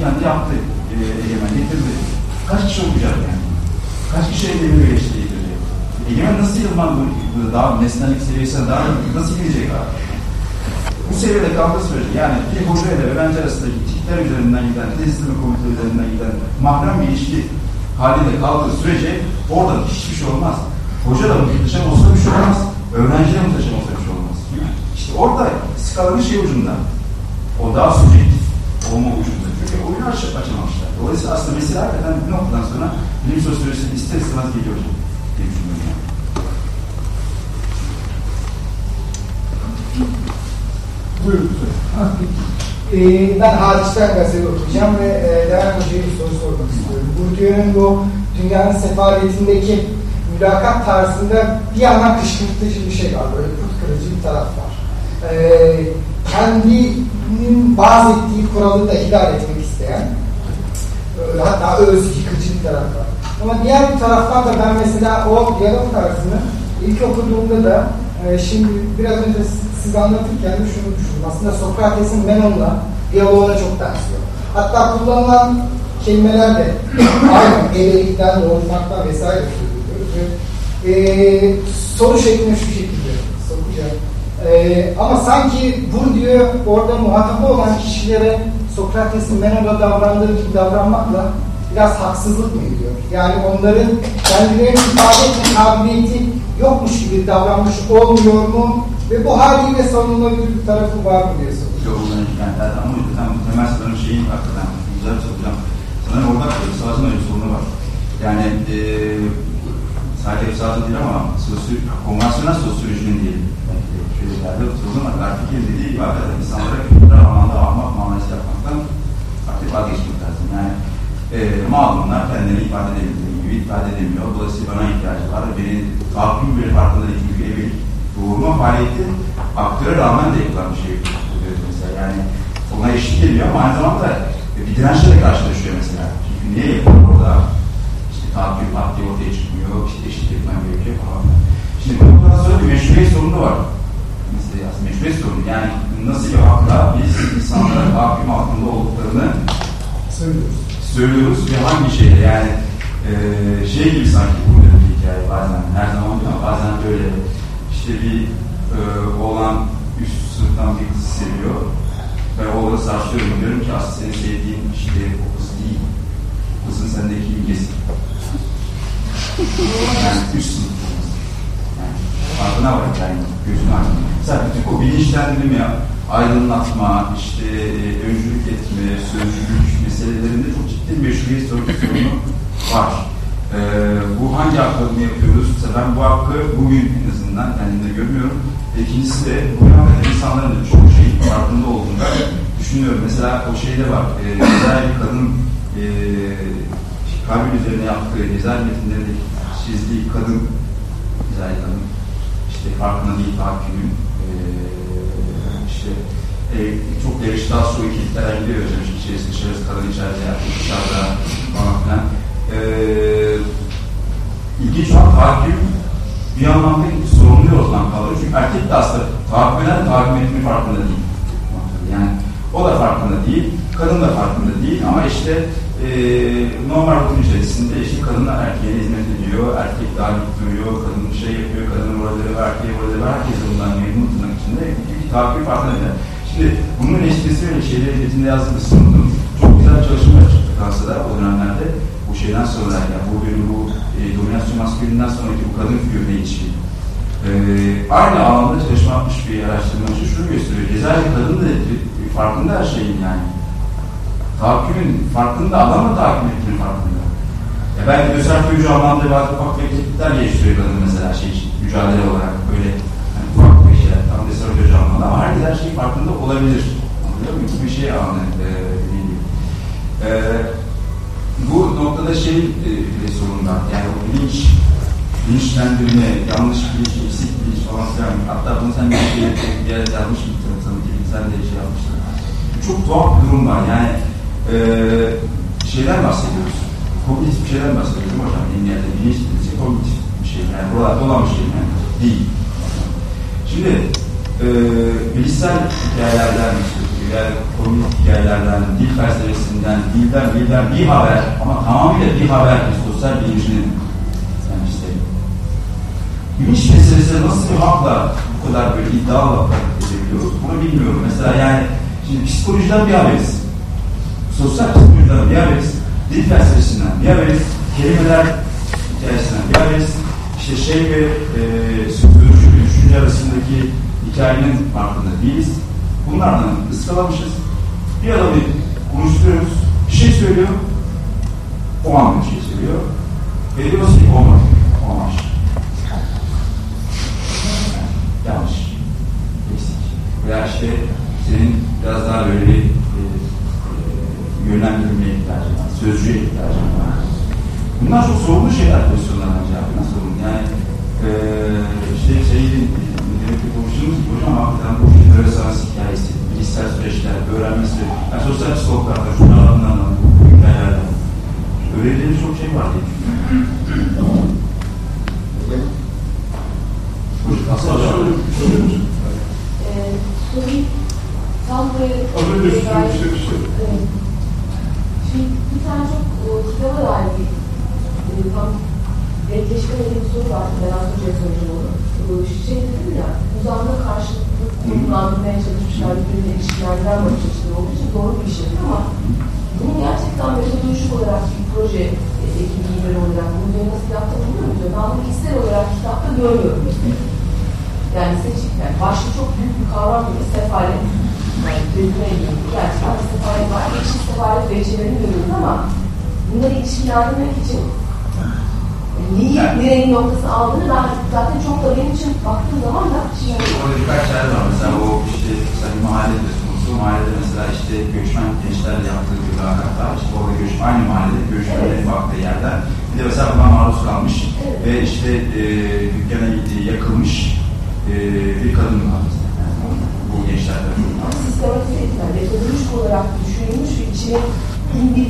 Beyefendi yaptı, e, Egemen getirdi. Kaç kişi okuyacak yani? Kaç kişi elini geçti getirecek? Egemen nasıl yılman bu, daha nesnelik seviyesine daha nasıl gidecek abi? Bu seviyede kaldığı sürece yani bir hoca ile öğrenci arasındaki tipler üzerinden giden, tezleme komite üzerinden giden mahrem bir ilişki halinde kaldığı sürece orada hiçbir şey olmaz. Hoca da muhteşem olsa bir şey olmaz. Öğrenci de muhteşem olsa bir şey olmaz. İşte orada skalanın şey ucunda. O daha subjektif olma ucunda. Oyunu aç açamamışlar. Dolayısıyla aslında mesele hakikaten bir noktadan sonra bilim sosyolojisi ister istemez geliyor diye düşünüyorum. Yani. Buyurun. Ee, ben hariçten gazete okuyacağım ve e, Levent Hoca'ya bir soru sormak istiyorum. Bourdieu'nun bu dünyanın sefaletindeki mülakat tarzında bir yandan kışkırtıcı bir şey var. Böyle kurt kırıcı bir taraf var. Ee, kendinin vaaz ettiği kuralı da ihlal etmek hatta öz yıkıcı bir taraf var. Ama diğer bir taraftan da ben mesela o diyalog tarzını ilk okuduğumda da e, şimdi biraz önce siz anlatırken de şunu düşündüm. Aslında Sokrates'in Menon'la diyaloğuna çok benziyor. Hatta kullanılan kelimeler de aynı. Ebelikten, doğurmaktan vesaire söylüyor. E, soru şeklinde şu şekilde sokacağım. Ee, ama sanki Bourdieu orada muhatabı olan kişilere Sokrates'in Menon'a davrandığı gibi davranmakla biraz haksızlık mı ediyor? Yani onların kendilerini ifade etme kabiliyeti yokmuş gibi davranmış olmuyor mu? Ve bu haliyle savunulabilir bir tarafı var mı diye soruyor. Yok yani zaten ama zaten temel sanırım şeyin hakikaten güzel bir soru. Sanırım orada Efsat'ın öyle sorunu var. Yani e, sadece Efsat'ın değil ama sosyo, konvansiyonel sosyolojinin değil. Belki de şöyle bir yerde oturdum ama artık dediği gibi hakikaten insanlara kültürel anlamda ahmak muamelesi yapmaktan artık vazgeçmek lazım. Yani e, mağdurlar kendilerini ifade edemediği gibi ifade edemiyor. Dolayısıyla bana ihtiyacı var. Beni tahakküm bir farkında değil. Çünkü evlilik doğurma faaliyeti aktöre rağmen de yapılan bir şey oluyor mesela. Yani ona eşlik ediyor ama aynı zamanda bir dirençle de karşılaşıyor mesela. Çünkü niye yapıyor orada? İşte tahakküm aktiği ortaya çıkmıyor, işte eşlik etmem gerekiyor falan. Şimdi bu noktadan sonra bir meşruiyet sorunu var. Meşruiyet sorunu. Yani nasıl bir hakla biz insanlara tahakküm altında olduklarını Söylüyoruz. söylüyoruz. Ve hangi şeyde yani e, şey gibi sanki bu bir hikaye bazen. Her zaman değil ama bazen böyle işte bir e, oğlan üst sınıftan bir kızı seviyor. Ve oğlanı sarsıyorum. Diyorum ki aslında senin sevdiğin işte o kız değil. Kızın sendeki imgesi yani üst sınıf. yani farkına var yani gözün aydın mesela bütün o bilinçlendirme aydınlatma işte e, öncülük etme sözcülük meselelerinde çok ciddi meşruiyet sorunu var. Ee, bu hangi hakla bunu yapıyoruz? Mesela ben bu hakkı bugün en azından kendimde görmüyorum. İkincisi de hakikaten insanların da çok şey farkında olduğunda düşünüyorum. Mesela o şeyde var. E, güzel bir kadın e, Kabil üzerine yaptığı cezaevi metinlerinde çizdiği kadın güzel kadın işte farkında değil tahakkümün e, işte e, çok yarıştan su kilitler gidiyor hocam. İşte içerisi dışarısı kadın içeride erkek dışarıda falan filan. E, ilginç olan tahakküm bir anlamda sorumlu ortadan kalıyor çünkü erkek de aslında tahakküm eden tahakküm etmenin farkında değil. Yani o da farkında değil kadın da farkında değil ama işte e, normal rutin içerisinde işte kadınlar erkeğe hizmet ediyor, erkek daha duruyor, kadın şey yapıyor, kadının oraları var, erkeğe oraları herkes bundan memnun tırnak içinde bir tahakküm farkında değil. Şimdi bunun eleştirisi ve şeyleri metinde yazdığımız sınıfın çok güzel çalışmalar çıktı Fransa'da o dönemlerde. Bu şeyden sonra yani bu benim bu e, dominasyon maskülinden sonraki bu kadın figürüne ilişkin. E, aynı alanda çalışma yapmış bir araştırmacı şunu gösteriyor. Cezaevi kadın da farkında her şeyin yani tahakkümün farkında, adamla tahakküm ettiğinin farkında. Ya belki Özel Köyücü anlamda bazı ufak teklifler geliştiriyor kadın mesela şey için, mücadele olarak böyle hani ufak bir şeyler, tam Köyücü anlamda ama herkes her şeyin farkında olabilir. Anlıyor musun? Bir şey anlamda e. E, bu noktada şey e, bir sorun var. Yani o bilinç, bilinçlendirme, yanlış bilinç, eksik bilinç falan filan. Hatta bunu sen bir şey bir yerde yazmış mıydın? Sen de şey yapmıştın. Çok tuhaf bir durum var. Yani ee, şeyden bahsediyoruz. Kognitif bir şeyden bahsediyoruz hocam? Emniyette bilinç dediğince kognitif bir şey. Yani buralarda olan bir şey yani. Değil. Şimdi e, bilişsel hikayelerden, yani kognitif hikayelerden, dil felsefesinden, dilden, dilden bir haber ama tamamıyla bir haber bir sosyal bilincinin yani işte bilinç meselesine nasıl bir hakla bu kadar böyle iddialı edebiliyoruz bunu bilmiyorum. Mesela yani şimdi psikolojiden bir haberiz sosyal psikolojiden bir dil felsefesinden bir kelimeler hikayesinden bir işte şey ve e, ve düşünce arasındaki hikayenin farkında değiliz. Bunlardan ıskalamışız. Bir adamı konuşturuyoruz, bir şey söylüyor, o an bir şey söylüyor. Ve diyoruz ki olmaz, olmaz. Yanlış, eksik. Veya işte senin biraz daha böyle bir yönlendirilmeye ihtiyacım var, sözcüye ihtiyacım var. Bunlar çok sorunlu şeyler pozisyonlardan cevap nasıl sorun? Yani e, işte şeyin demek ki konuştuğumuz gibi hocam hakikaten bu Rönesans hikayesi, bilişsel süreçler, öğrenme süreci, yani sosyal psikologlarda, şunlardan bu hikayelerden öğrendiğimiz çok şey var diye düşünüyorum. Aslında şöyle bir şey söyleyeyim. Soruyu tam böyle... Az önce bir şey. Evet. Şimdi bir tane çok e, kitaba dair bir e, tam netleştirmediğim bir soru var. Ben az önce soracağım onu. Şey dedim ya, uzamda karşılıklı konumlandırmaya çalışmışlar. Birbirine ilişkilerden bakış açıları olduğu için doğru bir iş yapıyor ama bunun gerçekten metodolojik olarak bir proje e, ekibiyle olarak bunu nasıl yaptığını biliyor muyum? Ben bunu kişisel olarak kitapta görmüyorum. Yani seçim, yani başta çok büyük bir kavram gibi sefalet birbirine ilgili. Bir sefalet var. Geçiş görüyoruz ama bunları ilişkilendirmek için neyi nerenin noktasını aldığını ben zaten çok da benim için baktığım zaman da şey Orada birkaç yer var. Mesela o işte mesela bir mahalle söz konusu. Mahallede mesela işte göçmen gençlerle yaptığı mülakatlar. İşte aynı mahallede göçmenlerin baktığı yerler. Bir de mesela buna maruz kalmış Evet. ve işte e, dükkana gittiği yakılmış e, bir kadın var. mesela. Yani bu gençlerden. ama sistematize edilen, metodolojik olarak düşünülmüş ve içine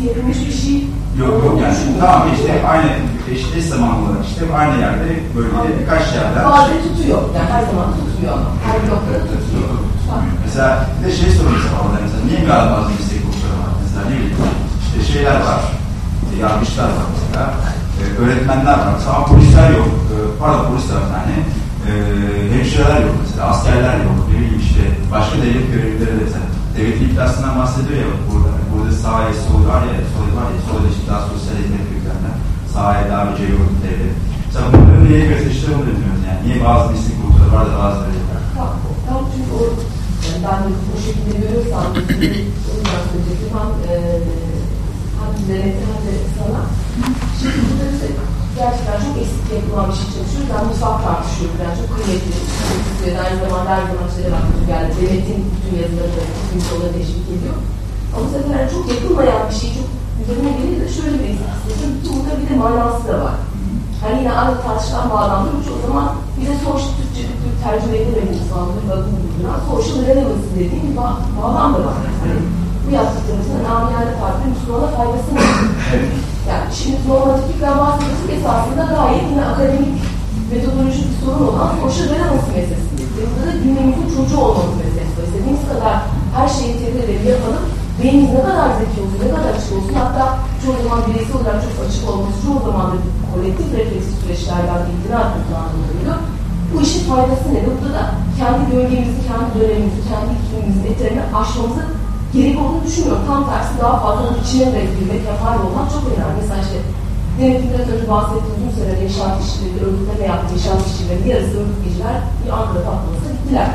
yapılmış bir şey Yok yok yani tamam işte aynı eş, eş zamanlı işte aynı yerde bölgede birkaç yerden Bazen tutuyor. Yani her zaman tutmuyor ama. Her noktada tutuyor. Mesela bir de şey soruyoruz orada mesela niye galiba bazı meslek grupları var? Mesela ne bileyim işte şeyler var, yargıçlar var mesela, e, öğretmenler var mesela polisler yok, e, pardon polisler var yani, e, hemşireler yok mesela, askerler yok, ne bileyim işte başka devlet görevlileri de mesela. Devlet iflasından bahsediyor ya burada sahaya ya, sol işte daha sosyal hizmet büyüklerine, sahaya daha bir yorum devlet. Mesela bunları niye göre seçtiler onu bilmiyoruz yani. Niye bazı meslek grupları var da bazıları yok. Tam, tam çünkü o yani ben bu şekilde görüyorsam o yüzden söyleyecektim. Hem e, hem devlete hem sana. Şimdi ise gerçekten çok eski yapılan bir şey çalışıyoruz. Ben mutfak tartışıyorum. Yani çok kıymetli. Aynı zamanda her zaman şeyler aklıma geldi. Devletin bütün yazıları da bütün yolları teşvik ediyor. Ama bu çok yapılmayan bir şey çok üzerine gelince şöyle bir istedim. Bütün burada bir de manası da var. Hani yine aynı tartışılan bağlamda o zaman bir de social Türkçe bir Türk tercüme edemediğimiz bağlamda bakım bulduğuna social relevancy dediğim bir bağ, bağlam da var. Hani bu yaptıklarımızın namiyane farklı Müslümana faydası ne? Yani şimdi normatiflikten bahsettik esasında gayet yine akademik metodolojik bir sorun olan social relevancy meselesi. Burada da gündemimizin çocuğu olmamız meselesi. var. İstediğimiz kadar her şeyi edelim yapalım. Beynimiz ne kadar zeki olsun, ne kadar açık olsun, hatta çoğu zaman bireysel olarak çok açık olması, çoğu zaman da kolektif refleksif süreçlerden ikna kullandığını Bu işin faydası ne? Burada da kendi bölgemizi, kendi dönemimizi, kendi iklimimizin etlerini aşmamızı gerek olduğunu düşünmüyorum. Tam tersi daha fazla içine de girmek, yapar olmak çok önemli. Mesela işte Demek biraz önce bahsettiğim uzun sürede inşaat işçileri, örgütleme yaptığı inşaat işçileri yarısı örgütleyiciler bir Ankara patlamasına gittiler.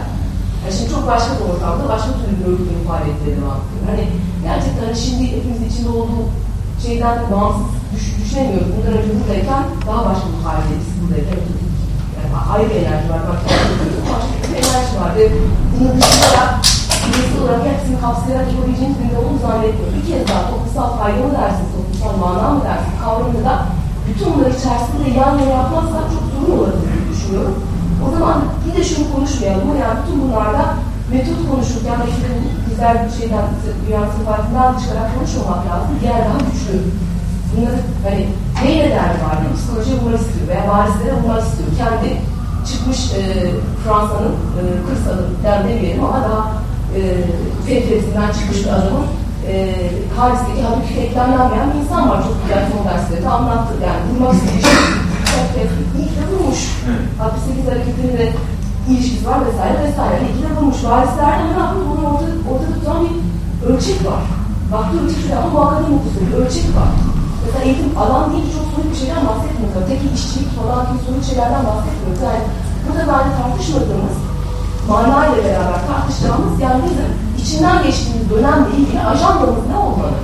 Şimdi çok başka bir ortamda başka türlü örgütlerin faaliyetleri var. Hani gerçekten hani şimdi hepimiz içinde olduğu şeyden bağımsız düş, düşünemiyoruz. Bundan önce buradayken daha başka bir halindeyiz buradayken. Yani ayrı bir enerji var. Bak, başka bir enerji var. Ve bunu düşünerek bireysel olarak hepsini kapsayarak yapabileceğiniz bir olduğunu zannetmiyorum. Bir kez daha toplumsal fayda mı dersiniz, toplumsal mana mı dersiniz kavramını da bütün bunlar içerisinde yan yana yapmazsak çok sorun olabilir düşünüyorum. O zaman bir de şunu konuşmayalım. Yani bütün bunlarda metot konuşurken de bu güzel bir şeyden, dünya sıfatından çıkarak konuşmamak lazım. Diğer daha güçlü. Bunları hani neyle derdi var diye psikolojiye vurmak istiyor veya varislere vurmak istiyor. Kendi çıkmış e, Fransa'nın e, kırsalından demeyelim ama daha e, fevkalesinden çıkmış bir adamın e, Paris'teki hafif eklemlenmeyen bir insan var. Çok güzel son derslerde anlattı. Yani vurmak istiyor. Çok iyi de vurmuş. 68 hareketinde ilişkisi var vesaire vesaire. Vurmuş. Varislerde yapıyor? Bunun ortada, ortada tutan bir ölçek var. Baktığı ölçek şöyle ama akademik usulü bir ölçek var. Mesela eğitim adam değil çok soyut bir şeyden bahsetmiyoruz. Tek işçilik falan gibi soyut şeylerden bahsetmiyoruz. Yani burada bence tartışmadığımız mana ile beraber tartışacağımız yani bizim içinden geçtiğimiz dönemle ilgili ajandamız ne olmalı?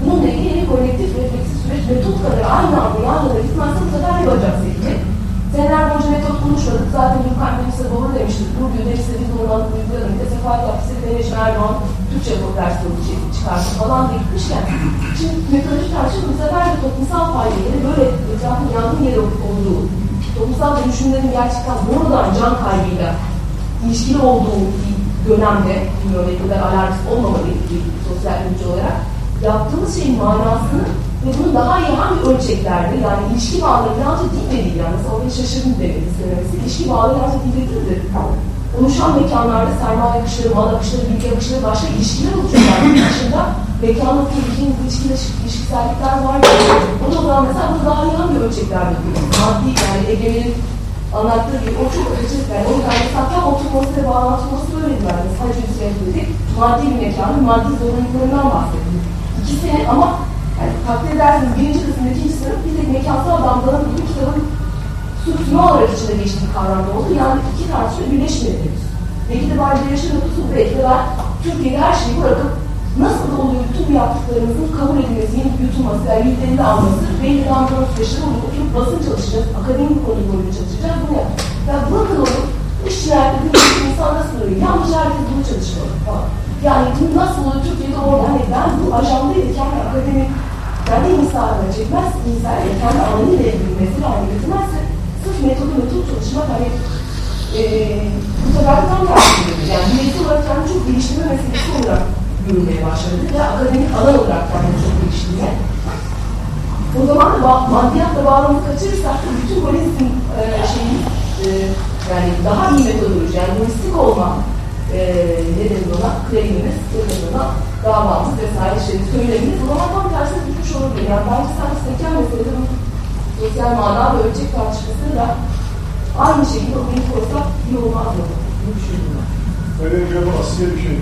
Bununla ilgili kolektif refleksif süreç metot kadar aynı yan yana gitmezse bu sefer ne olacak sevgili? Seneler boyunca metot konuşmadık. Zaten Gülkan Melis'e doğru demiştik. Bugün işte biz oradan uygulayalım. Bir de Sefahat Yapısı Deneş Erdoğan Türkçe versiyonu çıkarsın falan diye gitmişken. Şimdi metodoloji tartışma bu sefer de toplumsal faydaları böyle etrafın yangın yeri olduğu, toplumsal dönüşümlerin gerçekten doğrudan can kaybıyla ilişkili olduğu bir dönemde, bilmiyorum ne kadar alarmist olmamalı bir sosyal bilimci olarak, yaptığımız şeyin manasını ve bunu daha iyi hangi ölçeklerde, yani ilişki bağları birazcık dil de değil, yani mesela oraya şaşırdım demek istememesi, ilişki bağları birazcık dil değildir. Oluşan mekanlarda sermaye akışları, mal akışları, bilgi akışları, başka ilişkiler oluşuyor. Yani dışında mekanla kurabileceğiniz ilişkiler, ilişkisellikler var. O zaman mesela bunu daha iyi hangi ölçeklerde? Maddi, yani egemenin anlattığı gibi o çok acı. Yani o yüzden mesela tam oturması ve bağlantılması böyleydi bence. Sadece üzerine dedik. Maddi bir mekanın maddi zorunluluklarından bahsediyoruz. İkisini ama yani takdir edersiniz birinci kısım, ikinci sınıf bir tek mekansal damgaların gibi kitabın sürtünme olarak içinde geçtiği kavramda oldu. Yani iki tartışma birleşmedi henüz. Belki de bence yaşın ötüsü belki de ben Türkiye'de her şeyi bırakıp nasıl da oluyor bu yaptıklarımızın kabul edilmesi, yenip yutulması, yani yüklerini alması, belli damgaların süreçleri. Oturup basın çalışacağız, akademik konu boyunca çalışacağız, bunu yapacağız. Ya bırakın onu, iş yerinde bir insan nasıl oluyor? Yalnızca herkes bunu çalışmalı falan. Yani bu nasıl oluyor Türkiye'de orada? Hani ben bu ajandaydı kendi akademik kendi insanına çekmez, insan kendi alanıyla ilgili mesele haline getirmezse sırf metodu metod çalışmak hani e, bu sefer de tam tersi Yani bireysel olarak kendini çok geliştirme meselesi olarak görülmeye başladı ve akademik alan olarak kendini çok geliştirme. O zaman da maddiyatla bağlamı kaçırırsak bütün holizm e, şeyi e, yani daha iyi metodoloji, yani holistik olma e, ne denir ona, claimimiz, ne denir ona, davamız vesaire şeyi söylemimiz o zaman tam tersine düşmüş olabilir. Yani bence sadece zeka meselesi bu sosyal mana ve ölçek tartışmasını da aynı şekilde okuyup koysak iyi olmaz mı? Bunu düşünüyorum. Öyle bir Asya bir şey.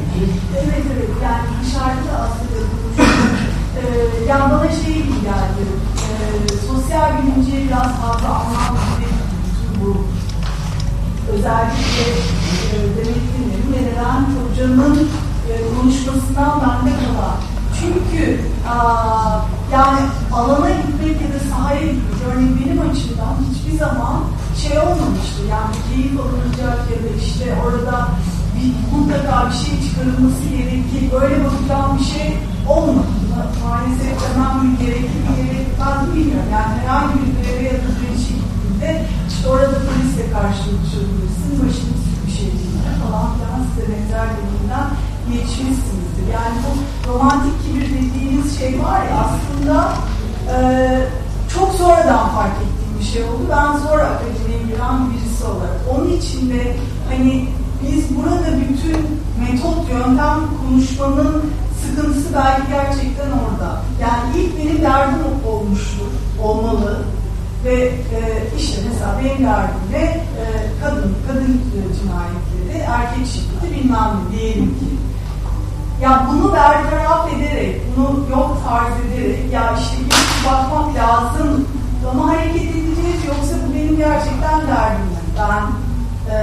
Evet evet yani dışarıda aslında konuşuyoruz. Ee, yani bana şey gibi geldi. Ee, sosyal bilimciye biraz fazla anlam gibi bu özellikle e, Demet'in ve Levent Hoca'nın e, konuşmasından bende kalan. Çünkü yani alana gitmek ya da sahaya gitmek, örneğin benim açımdan hiçbir zaman şey olmamıştı. Yani keyif alınacak ya da işte orada bir, mutlaka bir şey çıkarılması gerekir. Böyle bakacağım bir şey olmadı. Maalesef hemen bir gerekli bir yere ben bilmiyorum. Yani herhangi bir greve ya da direnişe gittiğinde işte orada polisle karşılaşabilirsin. Filan size benzer deneyimden geçmişsinizdir. Yani bu romantik kibir dediğiniz şey var ya aslında e, çok sonradan fark ettiğim bir şey oldu. Ben zor akademiye giren birisi olarak. Onun için de hani biz burada bütün metot, yöntem konuşmanın sıkıntısı belki gerçekten orada. Yani ilk benim derdim olmuştur, olmalı. Ve e, işte mesela benim derdim de e, kadın, kadın cinayetleri, erkek şiddeti bilmem ne diyelim ki. Ya bunu bertaraf ederek, bunu yok tarz ederek, ya işte bir bakmak lazım ama hareket edeceğiz yoksa bu benim gerçekten derdim. Ben e,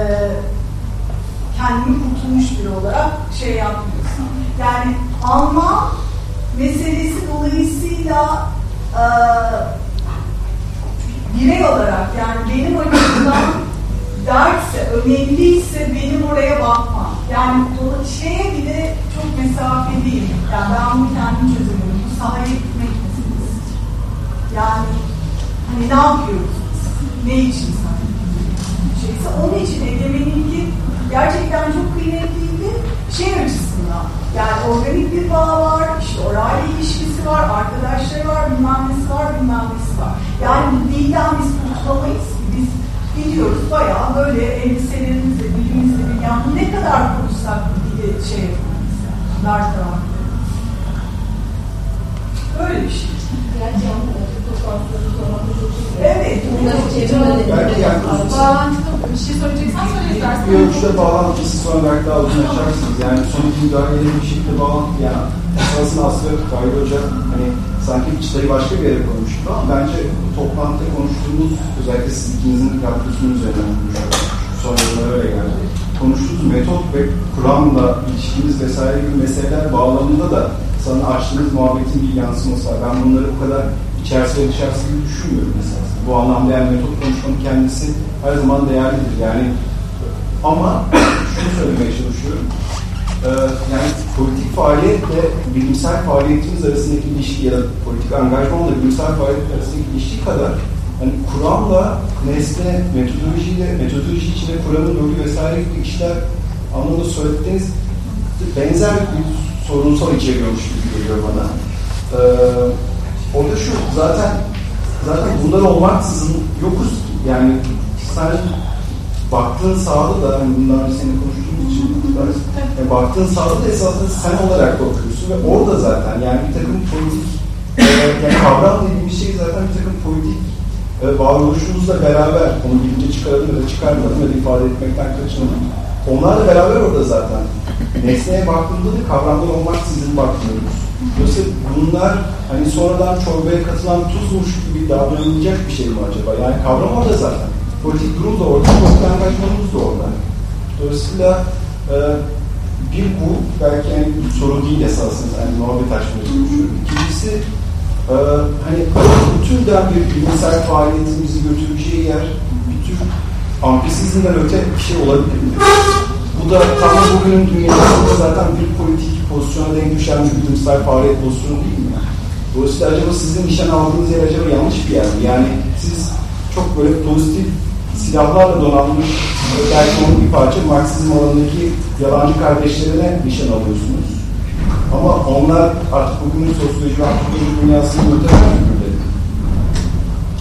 kendimi kurtulmuş biri olarak şey yapmıyorsun. Yani alma meselesi dolayısıyla e, birey olarak yani benim açımdan derse, önemliyse benim oraya bakmam. Yani şeye bile çok mesafeliyim. Yani ben bunu kendim çözemiyorum. Bu sahaya gitmek meselesi. Yani hani ne yapıyoruz? Ne için sahaya şeyse onun için egemeninki gerçekten çok kıymetliydi şey açısından. Yani organik bir bağ var, işte oral ilişkisi var, arkadaşları var, bilmem nesi var, bilmem nesi var. Yani dilden biz kurtulamayız. Biz biliyoruz bayağı böyle elbiselerimizle, dilimizle bir yani ne kadar konuşsak dili şey yani. Dar tarafta. Böyle bir şey. Gerçi. Evet. Çevirmeden. Belki yani Bağlantıda bir şey söyleyeceksen söyle istersen. bir ölçüde bağlantısı sonra belki daha uzun açarsınız. Yani sonuç müdahaleleri bir şekilde bağlantı yani esasında aslında Fahir Hoca hani sanki çıtayı başka bir yere koymuştu ama bence toplantıda konuştuğumuz özellikle siz ikinizin katkısının üzerine konuşuyoruz. Son yıllar öyle geldi. Konuştuğumuz metot ve kuramla ilişkimiz vesaire gibi meseleler bağlamında da sana açtığınız muhabbetin bir yansıması var. Ben bunları bu kadar içerisi ve dışarısı gibi düşünmüyorum mesela. Bu anlamda yani metot konuşmanın kendisi her zaman değerlidir. Yani ama şunu söylemeye çalışıyorum. Ee, yani politik faaliyetle bilimsel faaliyetimiz arasındaki ilişki ya da politik angajmanla bilimsel faaliyet arasındaki ilişki kadar hani kuramla nesne, metodolojiyle, metodoloji içinde kuramın rolü vesaire gibi işler anlamda söylediğiniz benzer bir sorunsal içeriyormuş gibi geliyor bana. Ee, orada şu zaten zaten bunlar olmaksızın yokuz. Yani sen baktığın sahada da hani bunlar seninle için yani baktığın sahada da esasında sen olarak bakıyorsun ve orada zaten yani bir takım politik e, yani kavram dediğimiz şey zaten bir takım politik e, varoluşumuzla beraber, onu bilince çıkaralım ya da çıkarmayalım ya da ifade etmekten kaçınalım. Onlarla beraber orada zaten. Nesneye baktığımızda da kavramdan olmaksızın bakmıyoruz. Dolayısıyla bunlar hani sonradan çorbaya katılan tuzmuş gibi davranılacak bir şey mi acaba? Yani kavram orada zaten. Politik durum da orada, politikten kaçmamız da orada. Dolayısıyla e, bir bu, belki yani soru değil esasında, yani muhabbet açmaya çalışıyorum. İkincisi, e, hani bu türden bir bilimsel faaliyetimizi götüreceği yer bir tür ampisizmden öte bir şey olabilir mi? Bu da tam bugünün dünyasında zaten bir politik pozisyona denk düşen bir bilimsel faaliyet pozisyonu değil mi? Dolayısıyla acaba sizin nişan aldığınız yer acaba yanlış bir yer mi? Yani siz çok böyle pozitif silahlarla donanmış belki onun bir parça Marksizm alanındaki yalancı kardeşlerine nişan alıyorsunuz. Ama onlar artık bugünün sosyoloji ve antropoloji dünyasının muhtemelen figürleri.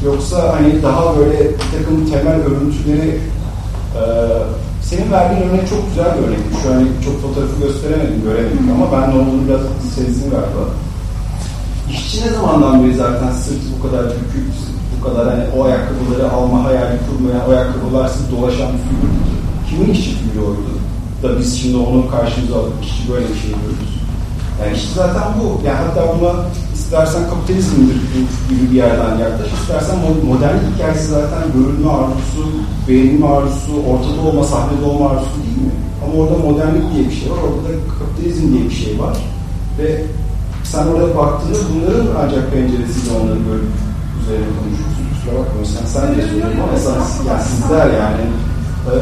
Yoksa hani daha böyle bir takım temel örüntüleri e, senin verdiğin örnek çok güzel bir örnek. Şu an çok fotoğrafı gösteremedim, göremedim ama ben de onu biraz sezdim galiba. İşçi ne zamandan beri zaten sırtı bu kadar bükük, bu kadar hani o ayakkabıları alma hayali kurmayan, o ayakkabılarsız dolaşan bir figür Kimin işçi figürü oydu? Da biz şimdi onu karşımıza alıp işçi böyle bir şey görüyoruz. Yani işte zaten bu. Yani hatta buna istersen kapitalizmdir gibi bir yerden yaklaş, istersen modernlik hikayesi zaten görünme arzusu, beğenilme arzusu, ortada olma, sahnede olma arzusu değil mi? Ama orada modernlik diye bir şey var, orada da kapitalizm diye bir şey var. Ve sen orada baktığında bunların ancak penceresiyle onları görüp üzerine konuşuyorsun. Kusura bakma sen, sen de söylüyorum ama sen, yani sizler yani.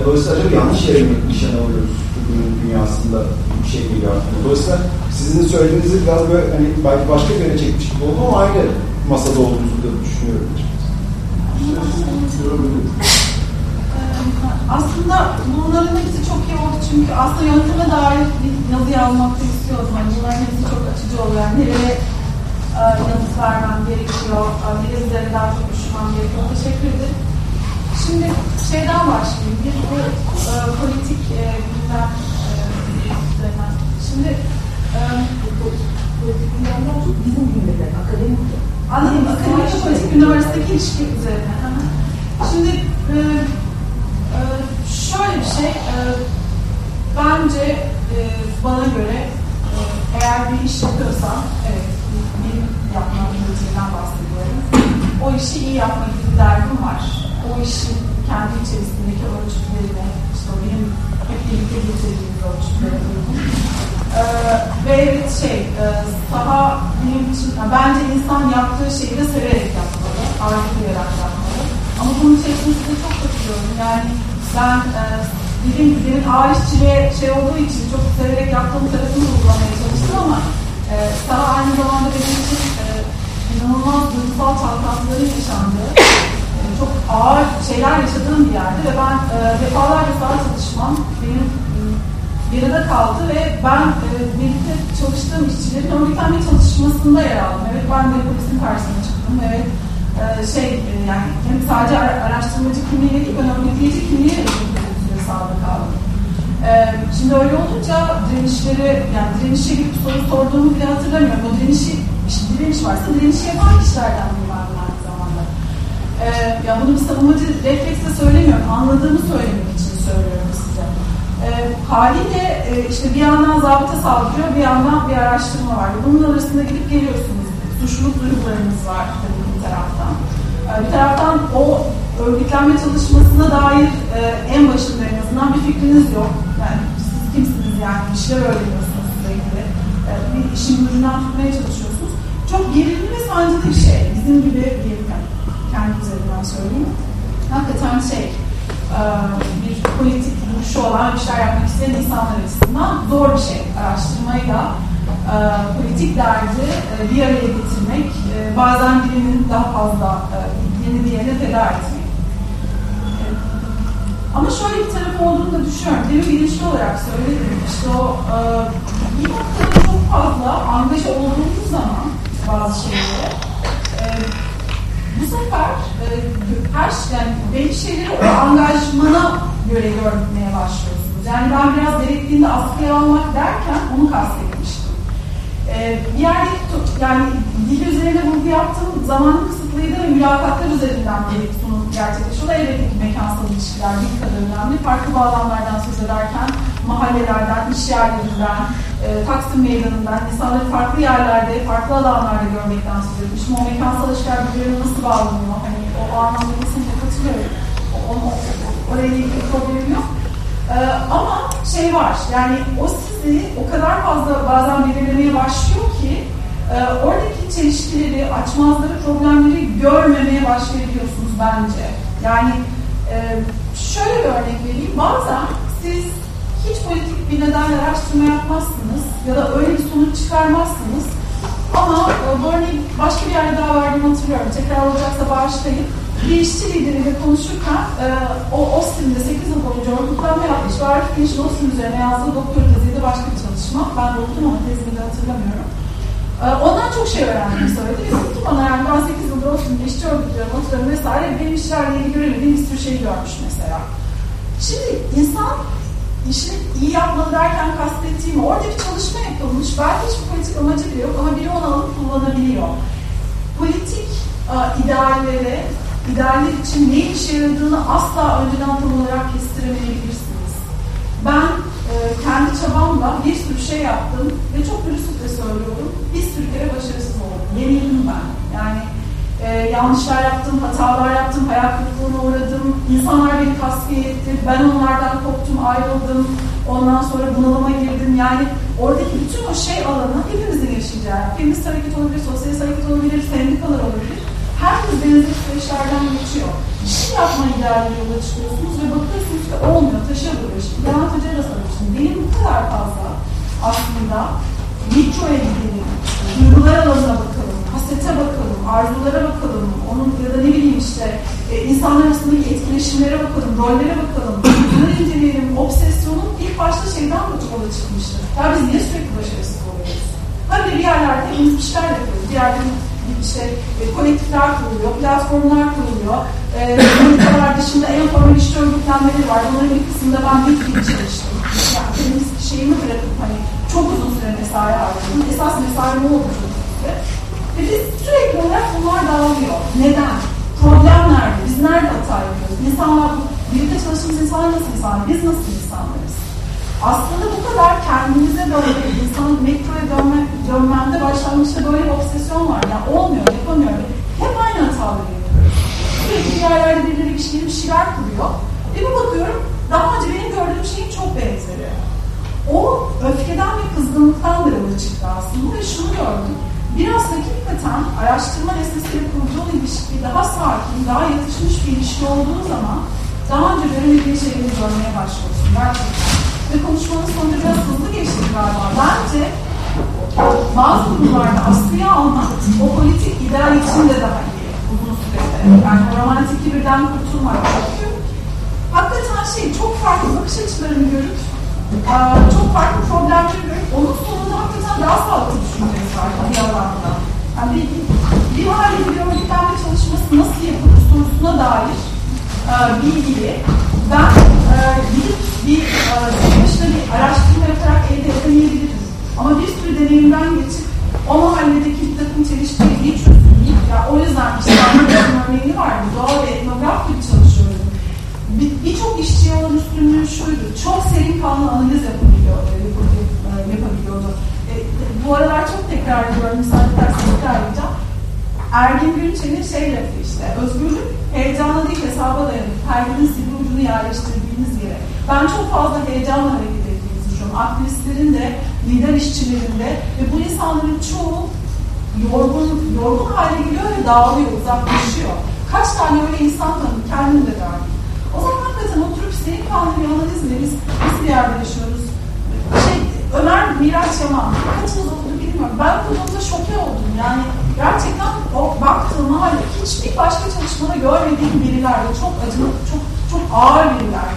Dolayısıyla acaba yanlış yere mi nişan alıyoruz bugünün dünyasında bir şey geliyor aklıma. Dolayısıyla sizin söylediğinizi biraz böyle hani belki başka bir yere çekmiş gibi oldu ama aynı masada olduğunuzu da düşünüyorum. Aslında bunların hepsi çok iyi oldu çünkü aslında yönteme dair bir yazı yazmak da istiyordum. Yani bunların hepsi çok açıcı oluyor. Yani nereye e, yanıt vermem gerekiyor, daha çok düşünmem gerekiyor. Teşekkür ederim. Şimdi şeyden başlayayım. Bir bu e, politik e, gündem e, üzerinden. Şimdi e, politik gündemden çok bizim gündemde, akademik. Anladım. Akademik ve politik gündem arasındaki ilişki üzerine. Şimdi e, e, şöyle bir şey, e, bence e, bana göre e, eğer bir iş yapıyorsam, evet, yapmam politiğinden bahsediyorum. O işi iyi yapma gibi derdim var. O işin kendi içerisindeki ölçütlerine, işte benim hep birlikte getirdiğimiz ölçütlere uygun. Ee, ve evet şey, e, saha benim için, bence insan yaptığı şeyi de severek yapmalı, arzu duyarak yapmalı. Ama bunun içerisinde çok katılıyorum. Yani ben e, dediğim gibi benim şey olduğu için çok severek yaptığım tarafını uygulamaya çalıştım ama e, saha aynı zamanda benim için e, inanılmaz duygusal çalkantıların yaşandığı, e, çok ağır şeyler yaşadığım bir yerde ve ben e, defalarca saha çalışmam benim yarıda kaldı ve ben e, birlikte çalıştığım işçilerin örgütlenme çalışmasında yer aldım. Evet ben de polisin karşısına çıktım. Evet e, şey e, yani hem sadece araştırmacı kimliğiyle değil ben örgütleyici kimliğe süre sağda kaldım. E, şimdi öyle olunca direnişleri yani direnişe gibi soru sorduğumu bile hatırlamıyorum. O direnişi, direniş varsa direnişi yapan kişilerden var aynı zamanda. E, ya bunu bir savunmacı refleksle söylemiyorum. Anladığımı söylemek için söylüyorum size. E, haliyle e, işte bir yandan zabıta saldırıyor, bir yandan bir araştırma var. Bunun arasında gidip geliyorsunuz. Suçluluk duygularınız var tabii bir taraftan. E, bir taraftan o örgütlenme çalışmasına dair e, en başında en azından bir fikriniz yok. Yani siz kimsiniz yani? Bir şeyler öğreniyorsunuz sürekli. E, bir işin ucundan tutmaya çalışıyorsunuz. Çok gerilimli ve sancılı bir şey. Bizim gibi yani kendi üzerinden söyleyeyim. Hakikaten şey, bir politik duruşu olan bir şeyler yapmak isteyen insanlar açısından zor bir şey. Araştırmayla e, politik derdi e, bir araya getirmek, e, bazen birinin daha fazla e, yeni diğerine feda etmek. E, ama şöyle bir tarafı olduğunu da düşünüyorum. Demin bilinçli olarak söyledim. İşte o e, bir noktada çok fazla angaja olduğumuz zaman bazı şeylere e, bu sefer e, her yani belli şeyleri angajmana göre görmeye başlıyorsunuz. Yani ben biraz gerektiğinde askıya almak derken onu kastetmiştim. Ee, bir yerde yani dil üzerine vurgu yaptığım zamanı kısıtlıydı ve mülakatlar üzerinden bir sunum gerçekleşiyor. Elbette ki mekansal ilişkiler bir kadar önemli. Farklı bağlamlardan söz ederken mahallelerden, iş yerlerinden, e, Taksim Meydanı'ndan, insanları farklı yerlerde, farklı alanlarda görmekten söz etmişim. O mekansal ilişkiler birbirine nasıl bağlanıyor? Hani o, anlamda kesinlikle katılıyorum. O, o, o, oraya ilgili problemim yok. Ee, ama şey var, yani o sizi o kadar fazla bazen belirlemeye başlıyor ki e, oradaki çelişkileri, açmazları, problemleri görmemeye başlayabiliyorsunuz bence. Yani e, şöyle bir örnek vereyim, bazen siz hiç politik bir nedenle araştırma yapmazsınız ya da öyle bir sonuç çıkarmazsınız ama e, bu örneği başka bir yerde daha verdiğimi hatırlıyorum. Tekrar olacaksa bağışlayın bir işçi lideriyle konuşurken e, o Austin'de 8 yıl boyunca örgütlenme yapmış ve Arif Genç'in Austin üzerine yazdığı doktor teziydi başka bir çalışma. Ben de okudum ama tezini de hatırlamıyorum. E, ondan çok şey öğrendiğimi söyledi. Ki bana yani ben 8 yıldır Austin'de işçi örgütliyorum, oturuyorum vesaire. Benim işlerle ilgili göremediğim bir sürü şey görmüş mesela. Şimdi insan işini iyi yapmalı derken kastettiğim orada bir çalışma yapılmış. Belki hiçbir politik amacı bile yok ama biri onu alıp kullanabiliyor. Politik e, ideallere idealler için ne işe yaradığını asla önceden tam olarak kestiremeyebilirsiniz. Ben e, kendi çabamla bir sürü şey yaptım ve çok dürüstlükle söylüyorum. Bir sürü kere başarısız oldum. Yenildim ben. Yani e, yanlışlar yaptım, hatalar yaptım, hayal kırıklığına uğradım. İnsanlar beni tasfiye etti. Ben onlardan koptum, ayrıldım. Ondan sonra bunalıma girdim. Yani oradaki bütün o şey alanı hepimizin yaşayacağı. Feminist hareket olabilir, sosyalist hareket olabilir, sendikalar olabilir herkes benzer süreçlerden geçiyor. Bir şey yapma idealleri yola çıkıyorsunuz ve bakıyorsunuz ki olmuyor, taşa vuruyor. Şimdi Levent Hoca'ya da. Benim bu kadar fazla aslında mikroya gidelim, duygular alanına bakalım, hasete bakalım, arzulara bakalım, onun ya da ne bileyim işte e, insanlar arasındaki etkileşimlere bakalım, rollere bakalım, bunları inceleyelim. Obsesyonun ilk başta şeyden yola çıkmıştı. Ya biz niye sürekli başarısız oluyoruz? Hadi bir yerlerde hepimiz bir şeyler yapıyoruz. Bir yerde işte e, kolektifler kuruluyor, platformlar kuruluyor. E, politikalar dışında en formal işçi örgütlenmeleri var. Bunların bir kısmında ben bir gibi çalıştım. Yani benim şeyimi bırakıp hani çok uzun süre mesai harcadım. Esas mesai ne süre? Ve biz sürekli olarak bunlar dağılıyor. Neden? Problem nerede? Biz nerede hata yapıyoruz? İnsanlar, birlikte çalıştığımız insanlar nasıl insanlar? Biz nasıl insanlarız? aslında bu kadar kendimize böyle insan metroya dönme, dönmemde başlangıçta böyle bir obsesyon var. Yani olmuyor, yapamıyor. Hep aynı hataları yapıyoruz. Sürekli bir yerlerde birileri bir şeyler, bir şeyler kuruyor. Ve bir bakıyorum daha önce benim gördüğüm şeyin çok benzeri. O öfkeden ve kızgınlıktan da yola çıktı aslında ve şunu gördüm. Biraz hakikaten araştırma nesnesiyle kurduğun ilişki daha sakin, daha yatışmış bir ilişki olduğu zaman daha önce göremediğin şeyleri görmeye başlıyorsun. Gerçekten ve konuşmanın sonunda biraz hızlı geçti galiba. Bence bazı durumlarda askıya almak o politik ideal için de daha iyi uzun sürede. Yani romantik birden kurtulmak. Çünkü hakikaten şey çok farklı bakış açılarını görüp çok farklı problemleri görüp onun sonunda hakikaten daha sağlıklı düşüneceğiz var bir alanda. Yani bir, bir hali bir örgütlenme çalışması nasıl yapılır sorusuna dair bilgiyi ben e, gidip bir e, başına bir araştırma yaparak elde edemeyebilirim. Ama bir sürü deneyimden geçip o mahalledeki bir takım çelişkiyi çözümleyip, ya o yüzden işte örneğini vardı, doğal ve etnograf gibi çalışıyorum. Birçok bir işçi olan üstünlüğü şuydu, çok serin kanlı analiz yapabiliyor, e, yapabiliyordu. E, bu aralar çok tekrar ediyorum, müsaade ederseniz tekrar edeceğim. Ergin Günçe'nin şey lafı işte, özgürlük heyecana değil hesaba dayanır. Perginin sivri ucunu yerleştirdiğiniz yere. Ben çok fazla heyecanla hareket ettiğimizi düşünüyorum. Aktivistlerin de, lider işçilerin de ve bu insanların çoğu yorgun, yorgun hale geliyor ve dağılıyor, uzaklaşıyor. Kaç tane öyle insan tanıdım, kendim de dahil. Hakikaten oturup senin kanlı bir analizle biz nasıl bir yerde yaşıyoruz? Şey, Ömer Miraç Yaman, kaçınız okudu bilmiyorum. Ben okuduğumda şoke oldum. Yani gerçekten o baktığım halde hiçbir başka çalışmada görmediğim birilerdi. Çok acılı, çok çok ağır biriler.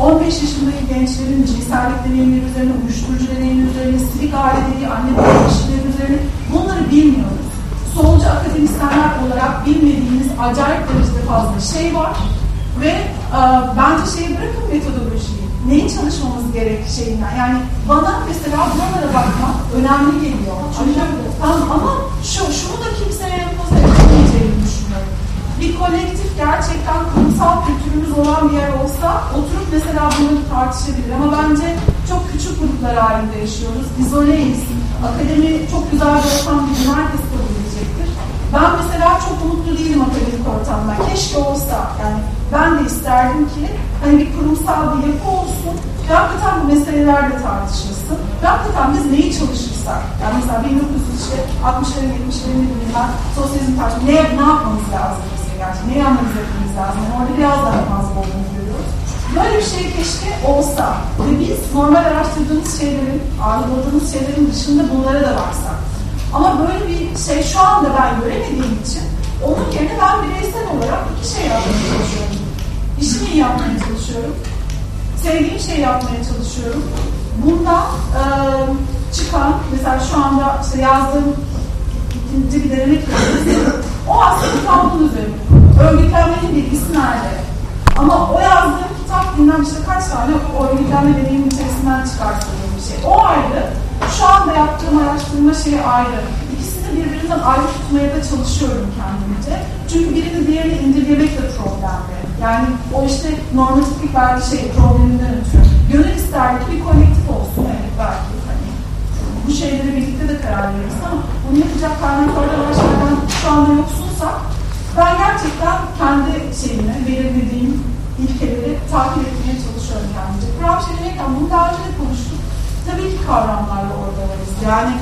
15 yaşındaki gençlerin cinsellik deneyimleri üzerine, uyuşturucu deneyimleri üzerine, silik aileleri, anne baba ilişkileri üzerine bunları bilmiyoruz. Solcu akademisyenler olarak bilmediğimiz acayip derecede fazla şey var. Ve e, bence şeyi bırakın metodolojiyi. Neyi çalışmamız gerek şeyinden. Yani bana mesela buralara bakmak önemli geliyor. Çünkü tamam ama şu, şunu da kimseye empoze edemeyeceğini düşünüyorum. Bir kolektif gerçekten kurumsal kültürümüz olan bir yer olsa oturup mesela bunu tartışabilir. Ama bence çok küçük gruplar halinde yaşıyoruz. İzoleyiz. Akademi çok güzel bir ortam değil. Herkes kabul edecektir. Ben mesela çok umutlu değilim akademik ortamda. Keşke olsa. Yani ben de isterdim ki hani bir kurumsal bir yapı olsun ve hakikaten bu meseleler de tartışılsın. Ve hakikaten biz neyi çalışırsak, yani mesela 1900 işte 60'ların 70'lerin ne ben sosyalizm tartışması, ne, ne yapmamız lazım mesela gerçekten, neyi analiz etmemiz lazım, yani orada biraz daha fazla olduğunu görüyoruz. Böyle bir şey keşke olsa ve biz normal araştırdığımız şeylerin, algıladığımız şeylerin dışında bunlara da baksak. Ama böyle bir şey şu anda ben göremediğim için onun yerine ben bireysel olarak iki şey yapmaya çalışıyorum. İşimi iyi yapmaya çalışıyorum. Sevdiğim şey yapmaya çalışıyorum. Bundan e, çıkan, mesela şu anda işte yazdığım ikinci bir deneme o aslında bunun üzerine. Örgütlenmenin bilgisi nerede? Ama o yazdığım kitap bilmem işte kaç tane örgütlenme deneyim içerisinden çıkarttığım bir şey. O ayrı. Şu anda yaptığım araştırma şeyi ayrı. İkisini birbirinden ayrı tutmaya da çalışıyorum kendimce. Çünkü birini diğerini indirgemek de problemli. Yani o işte normatiflik belki şey probleminden ötürü. Gönül isterdi bir kolektif olsun evet belki hani bu şeyleri birlikte de karar veririz ama bunu yapacak kaynaklarda başlardan şu anda yoksunsak ben gerçekten kendi şeyimi, belirlediğim ilkeleri takip etmeye çalışıyorum kendimce. Kuram şeylerken bunu daha önce de konuştuk. Tabii ki kavramlarla orada varız. Yani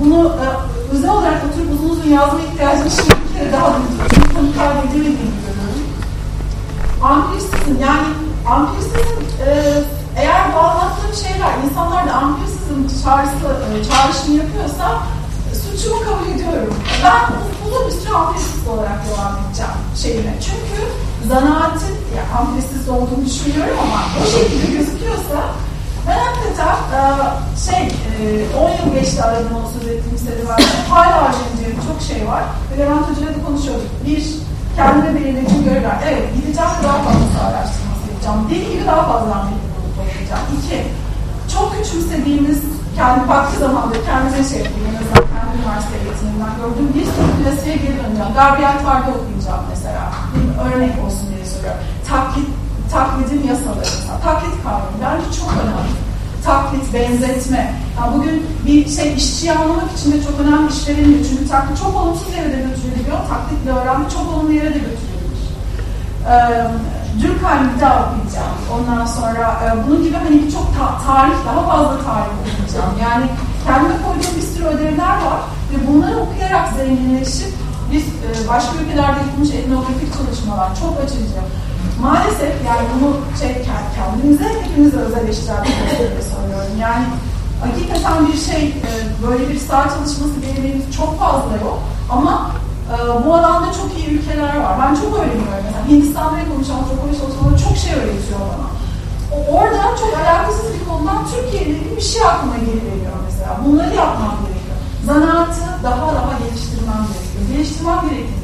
bunu e, özel olarak oturup uzun uzun yazma ihtiyacım şimdi bir kere daha duydum. Çünkü konu kaybedemediğimi görüyorum. Ampirisizm yani ampirisizm e, eğer bu anlattığım şeyler insanlar da ampirisizm çağrısı, e, çağrışımı yapıyorsa e, suçumu kabul ediyorum. Ben uzun bir süre ampirisist olarak devam edeceğim şeyine. Çünkü zanaatin ampirisist olduğunu düşünüyorum ama o şekilde gözüküyorsa ben hakikaten e, şey e, 10 yıl geçti aradan o söz ettiğim serüvende hala öğreneceğim çok şey var. Ve Levent Hoca'yla da konuşuyorduk. Bir, kendime belirlediğim görevler. Evet, gideceğim daha fazla araştırması yapacağım. Deli gibi daha fazla anlayıp toplayacağım. İki, çok küçümsediğimiz kendi vakti zamanda kendime şey yapayım. Kendi üniversite eğitiminden gördüğüm bir sürü klasiğe geri döneceğim. Gabriel Tarde okuyacağım mesela. Bir örnek olsun diye soruyorum. Taklit, taklidin yasaları. Taklit kavramı bence çok önemli taklit, benzetme. Yani bugün bir şey işçiyi anlamak için de çok önemli iş verilmiyor. Çünkü taklit çok olumsuz yere de götürülüyor. Taklitle öğrenme çok olumlu yere de götürülür. Ee, Durkheim bir daha okuyacağım. Ondan sonra e, bunun gibi hani birçok ta tarih, daha fazla tarih okuyacağım. Yani kendime koyduğum bir sürü ödevler var ve bunları okuyarak zenginleşip biz e, başka ülkelerde yapılmış etnografik çalışmalar çok açıcı. Maalesef yani bunu şey kendimize hepimize özel bir soruyorum. Yani hakikaten bir şey e, böyle bir star çalışması deneyimimiz çok fazla yok ama e, bu alanda çok iyi ülkeler var. Ben çok öğreniyorum. Mesela Hindistan'da yapılmış antropoloji çalışmaları çok şey öğretiyor bana. Oradan çok alakasız bir konudan Türkiye ile ilgili bir şey aklıma geliyor mesela. Bunları yapmam gerekiyor. Zanaatı daha daha geliştirmem gerekiyor. Geliştirmem düşünüyorum.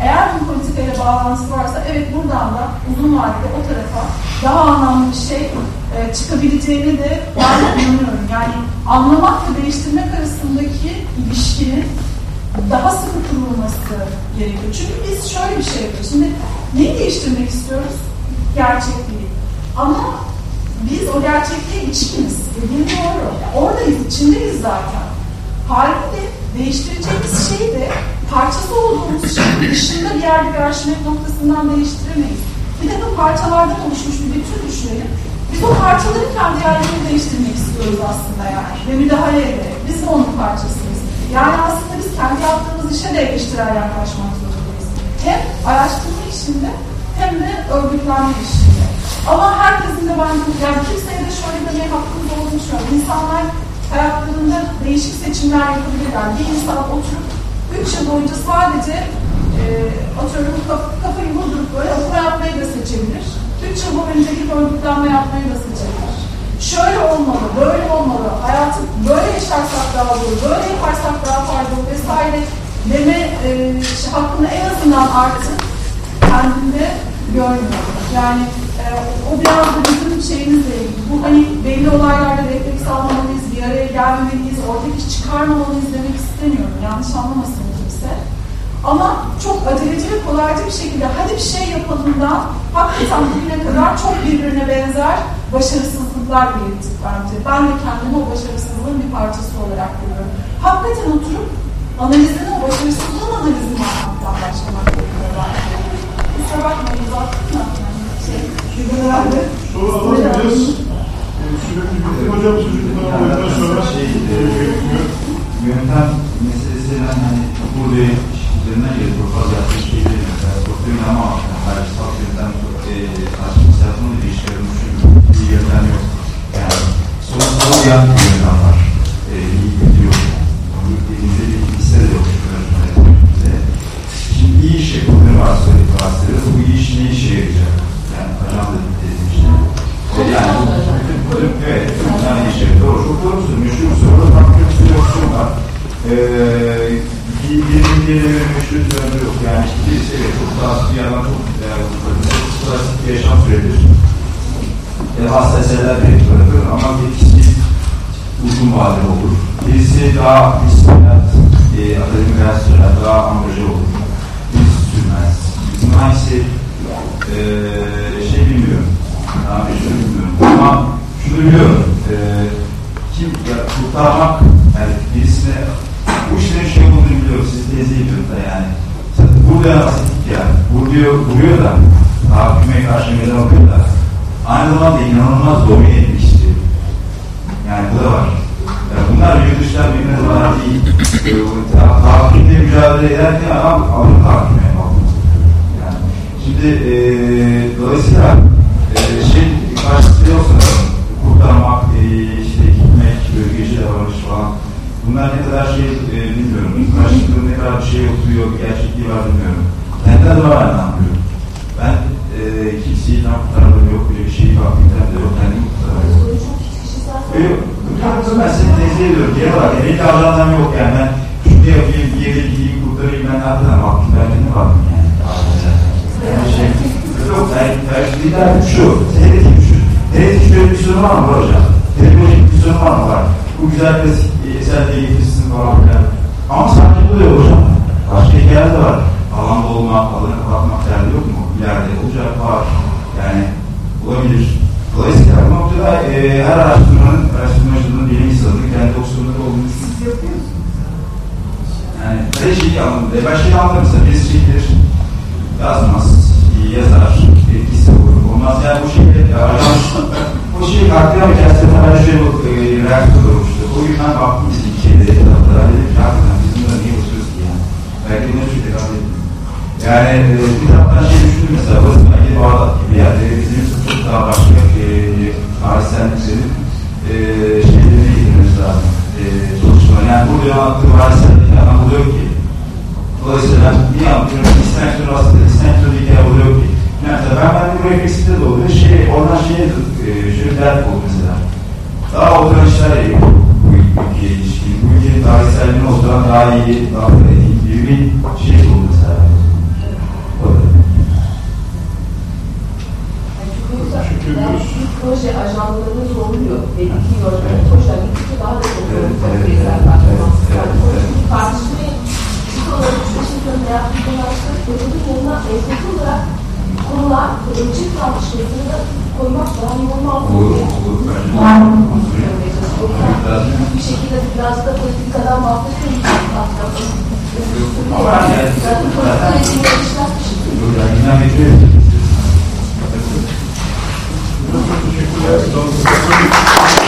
Eğer bu politikayla bağlantısı varsa evet buradan da uzun vadede o tarafa daha anlamlı bir şey e, çıkabileceğini de ben inanıyorum. Yani anlamak ve değiştirmek arasındaki ilişkinin daha sıkı kurulması gerekiyor. Çünkü biz şöyle bir şey yapıyoruz. Şimdi neyi değiştirmek istiyoruz? Gerçekliği. Ama biz o gerçekliğe içkiniz. Dediğim doğru. Oradayız, içindeyiz zaten. Halbuki değiştireceğimiz şeyi de parçası olduğumuz şeyin dışında bir yerde bir arşimet noktasından değiştiremeyiz. Bir takım parçalardan oluşmuş bir bütün düşünelim. Biz o parçaları kendi yerlerini değiştirmek istiyoruz aslında yani. Ve müdahale ederek. Biz de onun parçasıyız. Yani aslında biz kendi yaptığımız işe de eleştirel yaklaşmak zorundayız. Hem araştırma işinde hem de örgütlenme işinde. Ama herkesin de ben, yani kimseye de şöyle demeye hakkımız olduğunu düşünüyorum. İnsanlar hayatlarında değişik seçimler yapabilirler. Bir insan oturup 3 yıl boyunca sadece e, atıyorum kaf, kafayı vurdurup böyle okuma yapmayı da seçebilir. 3 yıl boyunca gidip örgütlenme yapmayı da seçebilir. Şöyle olmalı, böyle olmalı, hayatı böyle yaşarsak daha olur, böyle yaparsak daha faydalı vesaire deme e, hakkını en azından artık kendinde görmüyor. Yani e, o biraz da bizim sizin şeyinizle ilgili. Bu hani belli olaylarda refleks almamalıyız, bir araya gelmemeliyiz, ortaya iş çıkarmamalıyız demek istemiyorum. Yanlış anlamasın kimse. Ama çok aceleci ve kolaycı bir şekilde hadi bir şey yapalım da hakikaten bugüne kadar çok birbirine benzer başarısızlıklar belirttik bence. Ben de kendimi o başarısızlığın bir parçası olarak görüyorum. Hakikaten oturup analizini, o başarısızlığın analizini yapmaktan başlamak gerekiyor bence. Kusura bakmayın uzattım da. Şuradan herhalde. E, sürekli bitti. Hocam sözünü tamamladıktan sonra Şey, gerekiyor. yöntem meselesinden hani burada üzerinden çok fazla yaptığı şey değil. Mesela portföyün ama bir iş yarılmış bir yöntem. Yani sonuçta uyan bir yöntem var. Ee, bir meşhur bir sürü yok. Yani işte birisi evet, çok daha bir yandan çok değerli kurtarılır. Klasik bir yaşam süredir. E, hasta eserler bir bırakır ama birisi uzun vadeli olur. Birisi daha disiplinat, e, akademik hayat daha angaja olur. Birisi sürmez. Bizim hangisi e, şey bilmiyorum. Daha meşhur bilmiyorum. Ama şunu biliyorum. E, kim ya, kurtarmak yani birisine bu işlerin şey olduğunu ediyorum da yani. Burada bahsettik ya. Vuruyor, vuruyor da hakime karşı meydan okuyor da aynı zamanda inanılmaz domine istiyor. Yani bu da var. Yani bunlar dışlar birbirine zarar değil. Tahkimle mücadele ederken adam alır bakmaz. Yani şimdi e, dolayısıyla e, şey karşısında yoksa kurtarmak, e, işte gitmek, bölgeci davranış falan bunlar ne kadar şey e, bilmiyorum. Karşılıklı ne kadar bir şey oturuyor, gerçekliği var bilmiyorum. Kendi adıma ben ne yapıyorum? Ben e, kimseyi ne kurtarmadım yok, bir şey vaktimden de yok, çok kişisel. Yok, kurtarmadım ben seni tezgah ediyorum. Olarak yani elli ajandan yok yani ben şunu yapayım, bir yere gideyim, kurtarayım ben nereden baktım, ben kendime baktım yani. Yani şey, yok, ben, ben lider şu, hedefim şu. Bir sorun var mı var hocam? Bir sorun var mı var? Bu güzel klasik diye getirsin falan filan. Ama sadece bu da hocam. Başka hikayeler de var. Alanda olmak, alanı kapatmak derdi yok mu? İleride olacak var. Yani olabilir. Dolayısıyla bu noktada e, her araştırmanın, araştırmacının, bilim insanının kendi opsiyonları olduğunu siz yapıyorsunuz. Yani her şeyi anladım. E, ben şeyi anladım mesela birisi çekilir, yazmaz, yazar, etkisi olur. Olmaz yani bu şekilde araştırmış. bu şeyi bir kestene ben şöyle bir e, olmuştu. O yüzden baktım bizim şeyleri, kitaplara dedim ki hakikaten biz bunları niye basıyoruz ki yani? Belki bunları çok tekrar etmiyor. Yani e, bir taraftan şey düşündüm mesela, burası belki Bağdat gibi yerde bizim çok daha başka e, tarihselliklerin e, şeylerine gitmemiz lazım. E, çalışmalar. Yani burada anlattığım tarihsellik adam oluyor ki Dolayısıyla niye yapıyorum? İstensiyon aslında istensiyon hikaye oluyor ki. Yani mesela ben ben bu refleksinde de oluyor. Şey, oradan şey, e, şöyle dert oldu mesela. Daha oturan işler bu ülkeye ilişkin. Bu ülkenin tarihselliğini oturan daha iyi, daha iyi gibi bir şey. Teşekkür ediyoruz. proje ajanlarını zorluyor. Belki yönetmen proje gittikçe daha da çok Evet, evet, evet, evet, tartışmayı düşündüğüm veya bu konularda öbürün yanına enstitü olarak konular, ölçü tartışmasını da koymak daha olmaz. Olur, olur. Bence bir şekilde biraz da politikadan bahsediyor musunuz? Teşekkürler.